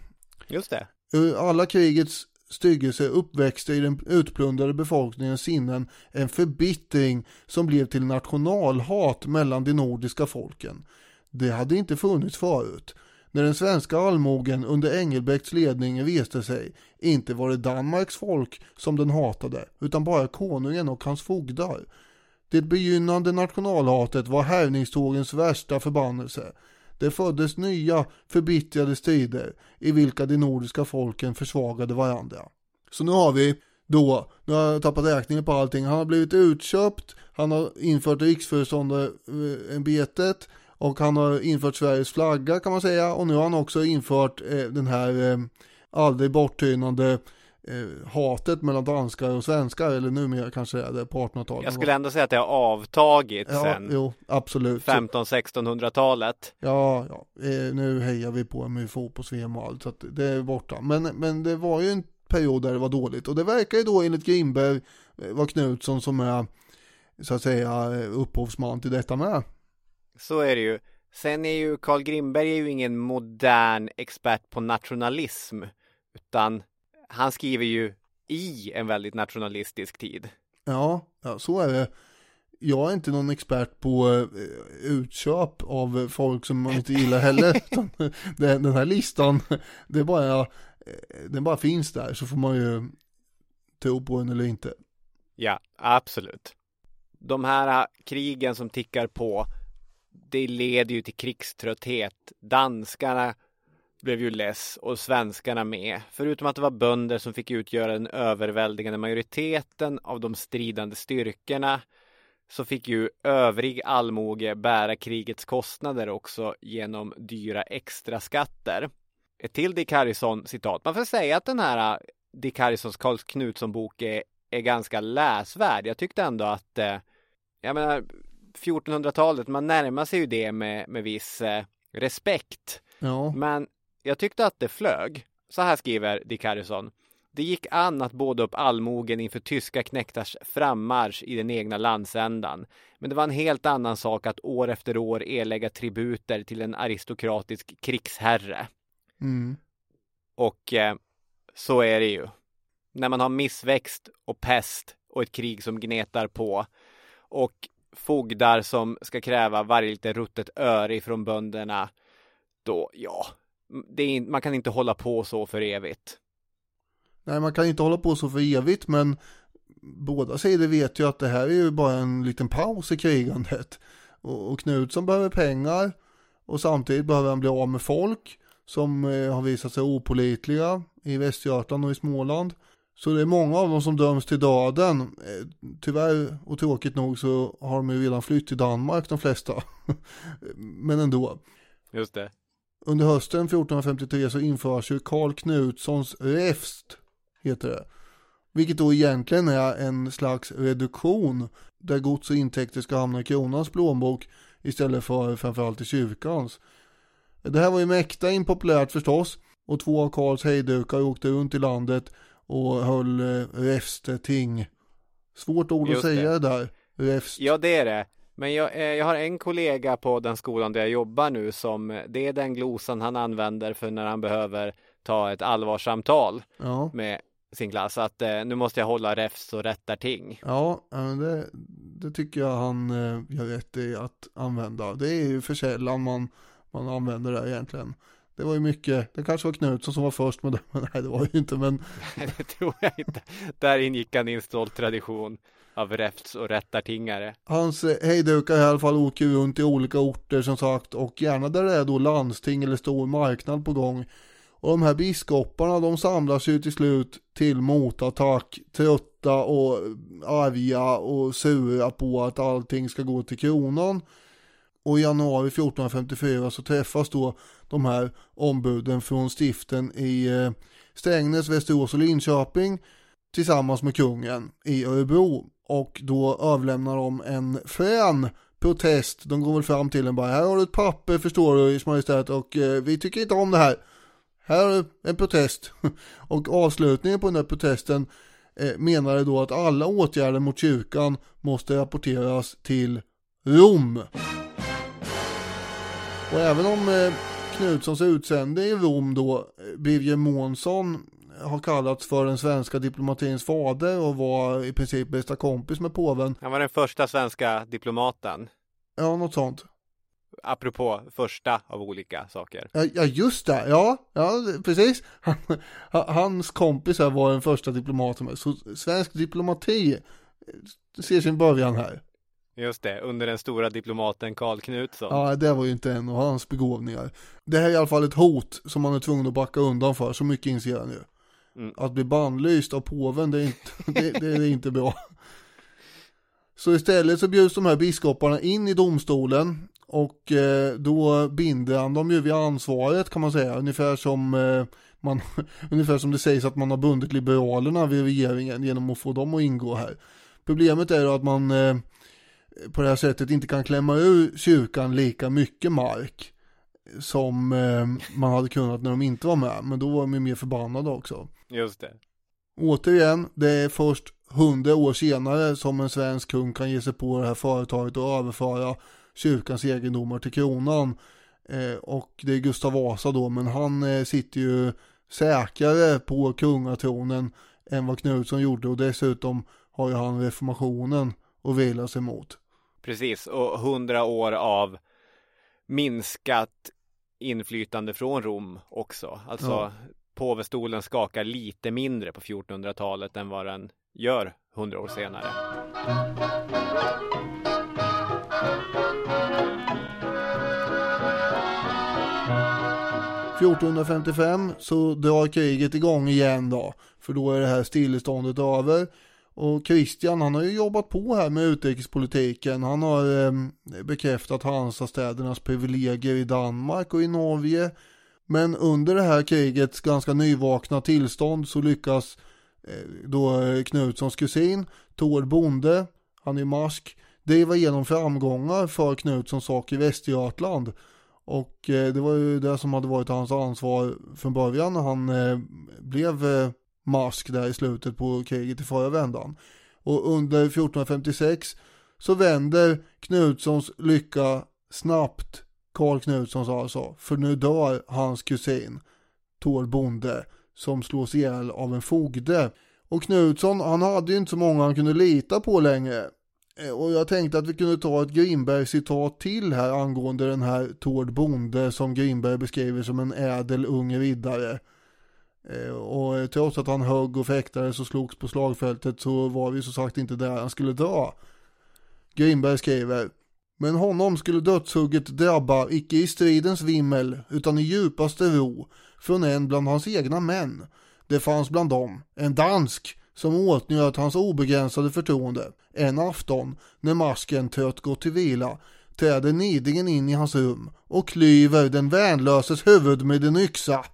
Just det. Ur alla krigets styggelse uppväxte i den utplundrade befolkningens sinnen en förbittring som blev till nationalhat mellan de nordiska folken. Det hade inte funnits förut. När den svenska allmogen under Engelbrekts ledning reste sig, inte var det Danmarks folk som den hatade, utan bara konungen och hans fogdar. Det begynnande nationalhatet var härjningstågens värsta förbannelse. Det föddes nya förbittrade strider i vilka de nordiska folken försvagade varandra. Så nu har vi då, nu har jag tappat räkningen på allting, han har blivit utköpt, han har infört riksföreståndarämbetet eh, och han har infört Sveriges flagga kan man säga och nu har han också infört eh, den här eh, aldrig borttynande eh, hatet mellan danskar och svenskar eller numera kanske är det på 1800-talet. Jag skulle ändå säga att det har avtagit ja, sen jo, absolut. 15-1600-talet. Ja, ja. Eh, nu hejar vi på med fotbolls-VM och allt så att det är borta. Men, men det var ju en period där det var dåligt och det verkar ju då enligt Grimberg eh, vara Knutsson som är så att säga upphovsman till detta med. Så är det ju. Sen är ju Carl Grimberg är ju ingen modern expert på nationalism, utan han skriver ju i en väldigt nationalistisk tid. Ja, ja så är det. Jag är inte någon expert på uh, utköp av folk som man inte gillar heller. den, den här listan, det bara, den bara finns där så får man ju tro på den eller inte. Ja, absolut. De här krigen som tickar på, det leder ju till krigströtthet. Danskarna blev ju less och svenskarna med. Förutom att det var bönder som fick utgöra den överväldigande majoriteten av de stridande styrkorna så fick ju övrig allmoge bära krigets kostnader också genom dyra extraskatter. Ett till Dick Harrison citat. Man får säga att den här Dick Harrisons Karl Knutsson bok är, är ganska läsvärd. Jag tyckte ändå att, eh, jag menar, 1400-talet, man närmar sig ju det med, med viss eh, respekt. Ja. Men jag tyckte att det flög. Så här skriver Dick Harrison. Det gick an att båda upp allmogen inför tyska knektars frammarsch i den egna landsändan. Men det var en helt annan sak att år efter år erlägga tributer till en aristokratisk krigsherre. Mm. Och eh, så är det ju. När man har missväxt och pest och ett krig som gnetar på och fogdar som ska kräva varje lite ruttet öre ifrån bönderna. Då, ja, är, man kan inte hålla på så för evigt. Nej, man kan inte hålla på så för evigt, men båda sidor vet ju att det här är ju bara en liten paus i krigandet. Och, och Knutsson behöver pengar och samtidigt behöver han bli av med folk som eh, har visat sig opolitliga i Västergötland och i Småland. Så det är många av dem som döms till döden. Eh, tyvärr och tråkigt nog så har de ju redan flytt till Danmark de flesta. Men ändå. Just det. Under hösten 1453 så införs ju Karl Knutssons räfst, heter det. Vilket då egentligen är en slags reduktion där gods och intäkter ska hamna i kronans plånbok istället för framförallt i kyrkans. Det här var ju mäkta impopulärt förstås och två av Karls hejdukar åkte runt i landet och höll eh, räfsteting. Svårt ord att Just säga det. det där. Räfst. Ja, det är det. Men jag, eh, jag har en kollega på den skolan där jag jobbar nu som eh, det är den glosan han använder för när han behöver ta ett allvarssamtal Ja. med sin klass. Att eh, nu måste jag hålla räfst och rättarting. Ja, ja, det, det tycker jag han eh, gör rätt i att använda. Det är ju för sällan man, man använder det egentligen. Det var ju mycket, det kanske var Knutsson som var först med det, men nej det var ju inte, men det tror jag inte. Där ingick han i en stolt tradition av räfts och rättartingare. hans eh, hejdukar hejdukar i alla fall åker runt i olika orter som sagt och gärna där det är då landsting eller stor marknad på gång. Och de här biskoparna de samlas ju till slut till motattack, trötta och arga och sura på att allting ska gå till kronan. Och i januari 1454 så träffas då de här ombuden från stiften i eh, Strängnäs, Västerås och Linköping tillsammans med kungen i Örebro och då överlämnar de en frän protest. De går väl fram till en bara, här har du ett papper förstår du, Ers Majestät och eh, vi tycker inte om det här. Här har du en protest. och avslutningen på den här protesten eh, menade då att alla åtgärder mot kyrkan måste rapporteras till Rom. Och även om eh, Knutssons utsände i Rom då, eh, Birger Månsson, har kallats för den svenska diplomatins fader och var i princip bästa kompis med påven. Han var den första svenska diplomaten. Ja, något sånt. Apropå första av olika saker. Ja, just det, ja, ja precis. Han, hans kompis här var den första diplomaten. Så svensk diplomati ser sin början här. Just det, under den stora diplomaten Karl Knutsson. Ja, det var ju inte en av hans begåvningar. Det här är i alla fall ett hot som man är tvungen att backa undan för, så mycket inser han ju. Mm. Att bli bannlyst av påven, det är, inte, det, det är inte bra. Så istället så bjuds de här biskoparna in i domstolen och eh, då binder han dem ju vid ansvaret kan man säga. Ungefär som, eh, man, ungefär som det sägs att man har bundit liberalerna vid regeringen genom att få dem att ingå här. Problemet är då att man eh, på det här sättet inte kan klämma ur kyrkan lika mycket mark som eh, man hade kunnat när de inte var med. Men då var de mer förbannade också. Just det. Återigen, det är först hundra år senare som en svensk kung kan ge sig på det här företaget och överföra kyrkans egendomar till kronan. Eh, och det är Gustav Vasa då, men han eh, sitter ju säkrare på kungatronen än vad Knutsson gjorde och dessutom har ju han reformationen att vila sig mot. Precis, och hundra år av minskat inflytande från Rom också. Alltså ja. påvestolen skakar lite mindre på 1400-talet än vad den gör hundra år senare. 1455 så drar kriget igång igen då, för då är det här stilleståndet över. Och Christian han har ju jobbat på här med utrikespolitiken. Han har eh, bekräftat Hansastädernas privilegier i Danmark och i Norge. Men under det här krigets ganska nyvakna tillstånd så lyckas eh, då Knutssons kusin Tord Bonde, han är mask, driva igenom framgångar för Knutssons sak i Västergötland. Och eh, det var ju det som hade varit hans ansvar från början när han eh, blev eh, mask där i slutet på kriget i förra vändan. Och under 1456 så vänder Knutssons lycka snabbt, Karl Knutssons alltså, för nu dör hans kusin Tord Bonde som slås ihjäl av en fogde. Och Knutsson, han hade ju inte så många han kunde lita på längre. Eh, och jag tänkte att vi kunde ta ett Grimberg-citat till här angående den här Tord Bonde som Grimberg beskriver som en ädel ung riddare. Eh, och trots att han högg och fäktades och slogs på slagfältet så var vi som sagt inte där han skulle dra. Grimberg skriver men honom skulle dödshugget drabba icke i stridens vimmel utan i djupaste ro från en bland hans egna män. Det fanns bland dem en dansk som åtnjöt hans obegränsade förtroende. En afton, när masken trött gått till vila, träder nidingen in i hans rum och klyver den vänlöses huvud med en yxa.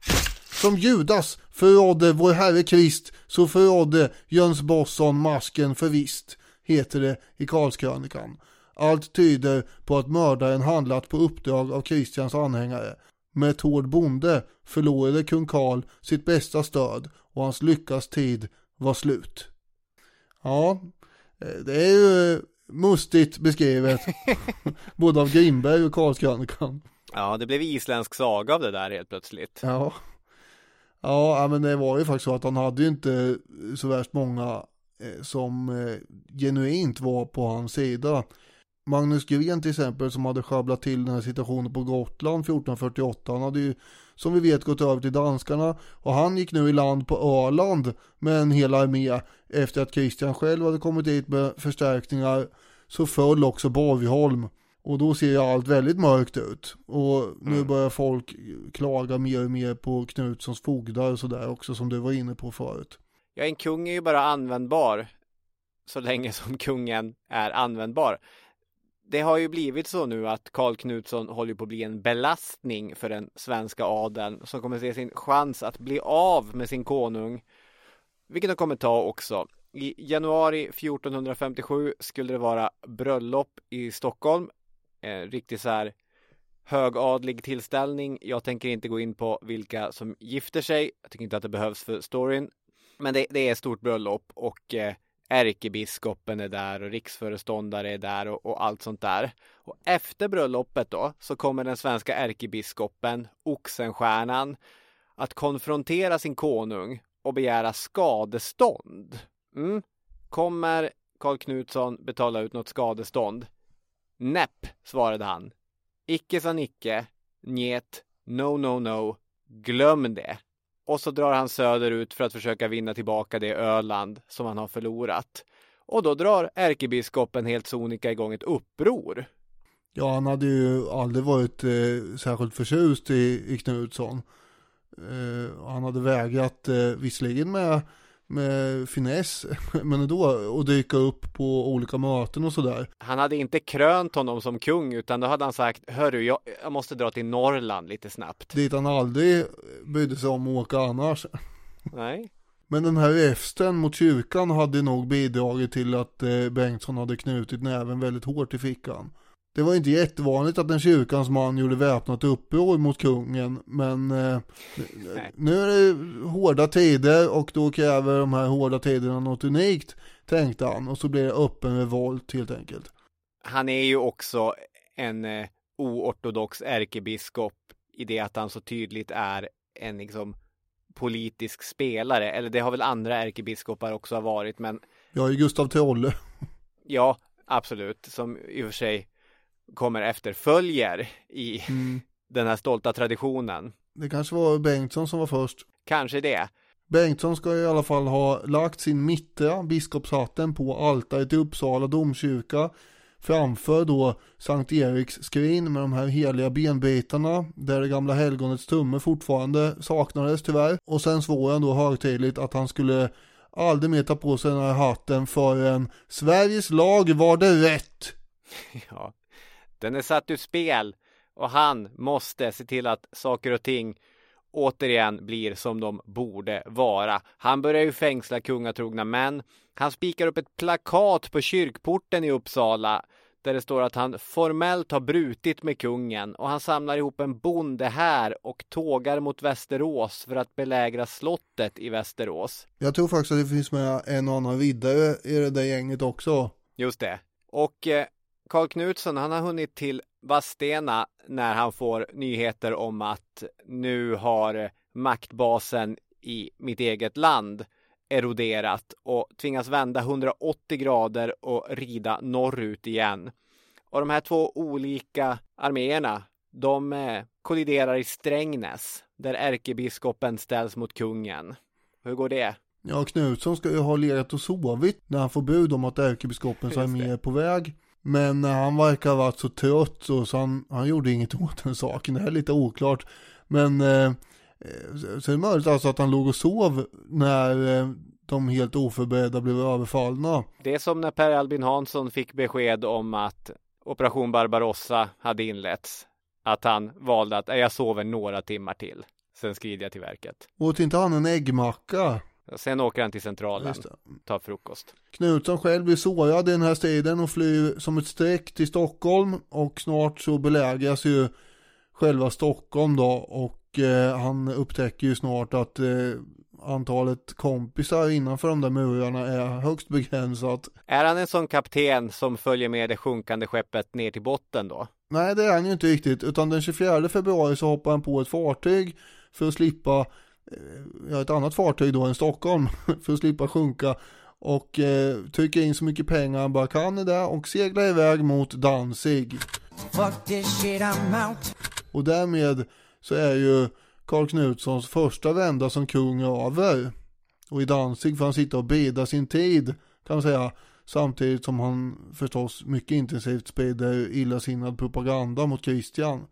Som Judas förrådde vår Herre Krist, så förrådde Jöns Bosson masken för visst, heter det i Karlskrönikan. Allt tyder på att mördaren handlat på uppdrag av Kristians anhängare. Med hård bonde förlorade kung Karl sitt bästa stöd och hans lyckas tid var slut. Ja, eh, det är ju mustigt beskrivet. både av Grimberg och Karlskrönikan. Ja, det blev isländsk saga av det där helt plötsligt. Ja. Ja, men det var ju faktiskt så att han hade ju inte eh, så värst många eh, som eh, genuint var på hans sida. Magnus Gren till exempel som hade sjabblat till den här situationen på Gotland 1448. Han hade ju som vi vet gått över till danskarna och han gick nu i land på Öland med en hel armé efter att Kristian själv hade kommit dit med förstärkningar så föll också Borgholm och då ser ju allt väldigt mörkt ut och nu mm. börjar folk klaga mer och mer på Knutssons fogdar och sådär också som du var inne på förut. Ja, en kung är ju bara användbar så länge som kungen är användbar det har ju blivit så nu att Karl Knutsson håller på att bli en belastning för den svenska adeln som kommer se sin chans att bli av med sin konung. Vilket de kommer ta också. I januari 1457 skulle det vara bröllop i Stockholm. En riktigt så här högadlig tillställning. Jag tänker inte gå in på vilka som gifter sig. Jag tycker inte att det behövs för storyn. Men det, det är stort bröllop och eh, ärkebiskopen är där och riksföreståndare är där och, och, allt sånt där. Och efter bröllopet då så kommer den svenska ärkebiskopen, Oxenstiernan, att konfrontera sin konung och begära skadestånd. Mm. Kommer Karl Knutsson betala ut något skadestånd? Näpp, svarade han. Icke sa Nicke, njet, no, no, no, glöm det. Och så drar han söderut för att försöka vinna tillbaka det Öland som han har förlorat. Och då drar ärkebiskopen helt sonika igång ett uppror. Ja, han hade ju aldrig varit eh, särskilt förtjust i, i Knutsson. Eh, han hade vägrat, eh, visserligen med med finess, men då och dyka upp på olika möten och sådär. Han hade inte krönt honom som kung utan då hade han sagt, hörru, jag, jag måste dra till Norrland lite snabbt. Dit han aldrig brydde sig om att åka annars. Nej. Men den här efter mot kyrkan hade nog bidragit till att eh, Bengtsson hade knutit näven väldigt hårt i fickan. Det var inte jättevanligt att en kyrkans man gjorde väpnat uppror mot kungen, men eh, nu är det hårda tider och då kräver de här hårda tiderna något unikt, tänkte han, och så blir det öppen revolt helt enkelt. Han är ju också en eh, oortodox ärkebiskop i det att han så tydligt är en liksom politisk spelare, eller det har väl andra ärkebiskopar också varit, men Ja, Gustav Trolle. Ja, absolut, som i och för sig kommer efter följer i mm. den här stolta traditionen. Det kanske var Bengtsson som var först. Kanske det. Bengtsson ska i alla fall ha lagt sin mittra, biskopshatten, på altaret i Uppsala domkyrka framför då Sankt Eriks skrin med de här heliga benbitarna där det gamla helgonets tumme fortfarande saknades tyvärr. Och sen svor han då högtidligt att han skulle aldrig mer ta på sig den här hatten förrän Sveriges lag var det rätt. Ja, den är satt ur spel och han måste se till att saker och ting återigen blir som de borde vara. Han börjar ju fängsla kungatrogna män. Han spikar upp ett plakat på kyrkporten i Uppsala där det står att han formellt har brutit med kungen och han samlar ihop en bonde här och tågar mot Västerås för att belägra slottet i Västerås. Jag tror faktiskt att det finns med en och annan vidare i det där gänget också. Just det. Och eh, Karl Knutsson, han har hunnit till Vadstena när han får nyheter om att nu har maktbasen i mitt eget land eroderat och tvingas vända 180 grader och rida norrut igen. Och de här två olika arméerna, de eh, kolliderar i Strängnäs där ärkebiskopen ställs mot kungen. Hur går det? Ja, Knutsson ska ju ha legat och sovit när han får bud om att ärkebiskopens armé är på väg. Men han verkar ha varit så trött så, så han, han gjorde inget åt den saken. Det här är lite oklart. Men eh, så är det möjligt alltså att han låg och sov när eh, de helt oförberedda blev överfallna. Det är som när Per Albin Hansson fick besked om att Operation Barbarossa hade inletts. Att han valde att, jag sover några timmar till. Sen skrider jag till verket. Åt inte han en äggmacka? Sen åker han till centralen, tar frukost. Knutsson själv blir sårad i den här striden och flyr som ett streck till Stockholm och snart så belägras ju själva Stockholm då och eh, han upptäcker ju snart att eh, antalet kompisar innanför de där murarna är högst begränsat. Är han en sån kapten som följer med det sjunkande skeppet ner till botten då? Nej, det är han ju inte riktigt, utan den 24 februari så hoppar han på ett fartyg för att slippa ja, ett annat fartyg då än Stockholm för att slippa sjunka och eh, trycka in så mycket pengar han bara kan i det och segla iväg mot Danzig. Och därmed så är ju Karl Knutssons första vända som kung över. Och i Danzig får han sitta och bida sin tid kan man säga. Samtidigt som han förstås mycket intensivt sprider illasinnad propaganda mot Kristian.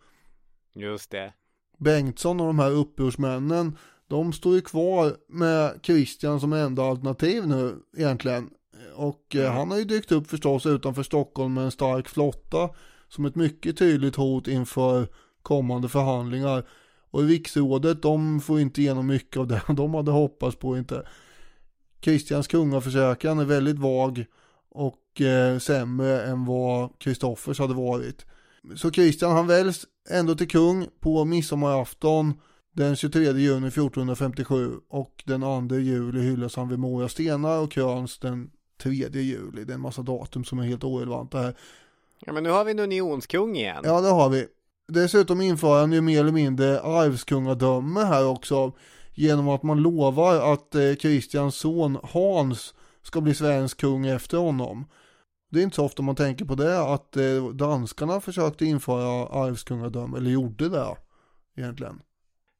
Just det. Bengtsson och de här upprorsmännen de står ju kvar med Christian som enda alternativ nu egentligen. Och eh, han har ju dykt upp förstås utanför Stockholm med en stark flotta som ett mycket tydligt hot inför kommande förhandlingar. Och riksrådet, de får inte igenom mycket av det de hade hoppats på inte. Kristians kungaförsäkran är väldigt vag och eh, sämre än vad Kristoffers hade varit. Så Kristian han väljs ändå till kung på midsommarafton den 23 juni 1457 och den 2 juli hyllas han vid Mora stenar och kröns den 3 juli. Det är en massa datum som är helt orelevanta här. Ja, men nu har vi en unionskung igen. Ja, det har vi. Dessutom inför han ju mer eller mindre arvskungadöme här också genom att man lovar att eh, Kristians son Hans ska bli svensk kung efter honom. Det är inte så ofta man tänker på det att eh, danskarna försökte införa arvskungadöme eller gjorde det egentligen.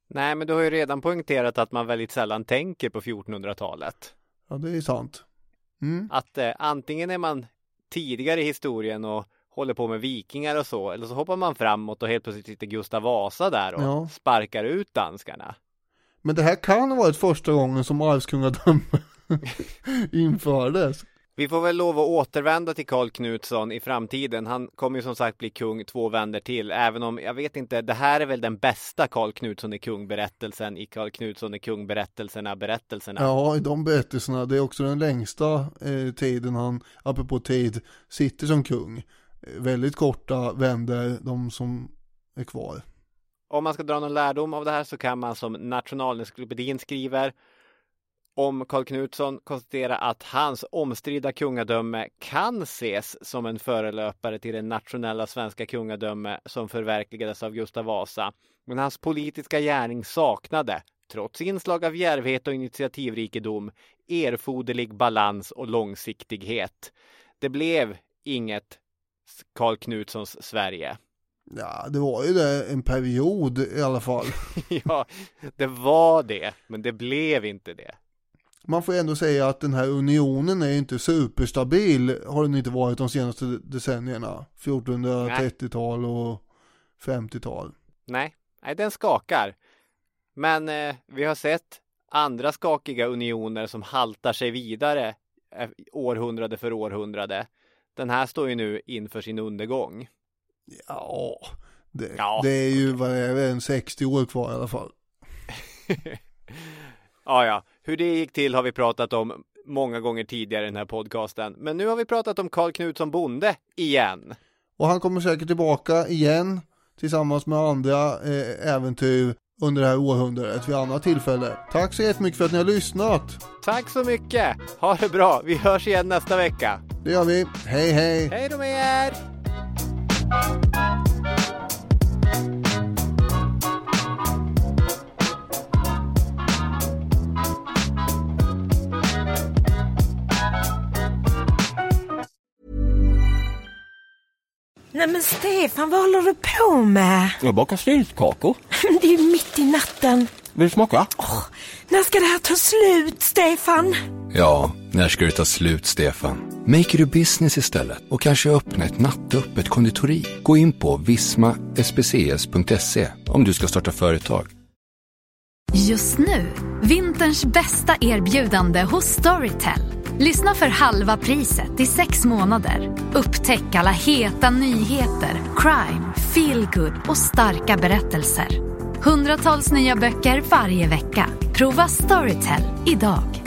Nej, men du har ju redan poängterat att man väldigt sällan tänker på 1400-talet. Ja, det är sant. Mm. Att eh, antingen är man tidigare i historien och håller på med vikingar och så, eller så hoppar man framåt och helt plötsligt sitter Gustav Vasa där och Ja. sparkar ut danskarna. Men det här kan ha varit första gången som arvskungadöme infördes. Vi får väl lov att återvända till Karl Knutsson i framtiden. Han kommer ju som sagt bli kung två vänder till, även om jag vet inte, det här är väl den bästa Karl Knutsson är kung-berättelsen i Karl Knutsson är kung-berättelserna, berättelserna. Ja, i de berättelserna, det är också den längsta eh, tiden han, apropå tid, sitter som kung. Väldigt korta vänder, de som är kvar. Om man ska dra någon lärdom av det här så kan man som Nationalencyklopedin skriver om Karl Knutsson konstatera att hans omstridda kungadöme kan ses som en förelöpare till det nationella svenska kungadöme som förverkligades av Gustav Vasa. Men hans politiska gärning saknade, trots inslag av djärvhet och initiativrikedom, erforderlig balans och långsiktighet. Det blev inget Karl Knutssons Sverige. Ja, det var ju det en period i alla fall. ja, det var det, men det blev inte det. Man får ändå säga att den här unionen är inte superstabil, har den inte varit de senaste decennierna. 1430-tal och 50-tal. Nej, nej, den skakar. Men eh, vi har sett andra skakiga unioner som haltar sig vidare eh, århundrade för århundrade. Den här står ju nu inför sin undergång. Ja, det, Ja. det är ju vad är det, en 60 år kvar i alla fall. Ja, ja, hur det gick till har vi pratat om många gånger tidigare i den här podcasten. Men nu har vi pratat om Karl Knutsson bonde igen. Och han kommer säkert tillbaka igen tillsammans med andra eh, äventyr under det här århundradet vid annat tillfälle. Tack så jättemycket för att ni har lyssnat. Tack så mycket! Ha det bra! Vi hörs igen nästa vecka. Det gör vi. Hej hej! Hej då med er! Nej men Stefan, vad håller du på med? Jag bakar syltkakor. Det är ju mitt i natten. Vill du smaka? När ska det här ta slut, Stefan? Ja, när ska det ta slut, Stefan? Make it a business istället och kanske öppna ett nattöppet konditori. Gå in på vismaspcs.se om du ska starta företag. Just nu, vinterns bästa erbjudande hos Storytel. Lyssna för halva priset i sex månader. Upptäck alla heta nyheter, crime, feelgood och starka berättelser. Hundratals nya böcker varje vecka. Prova Storytel idag.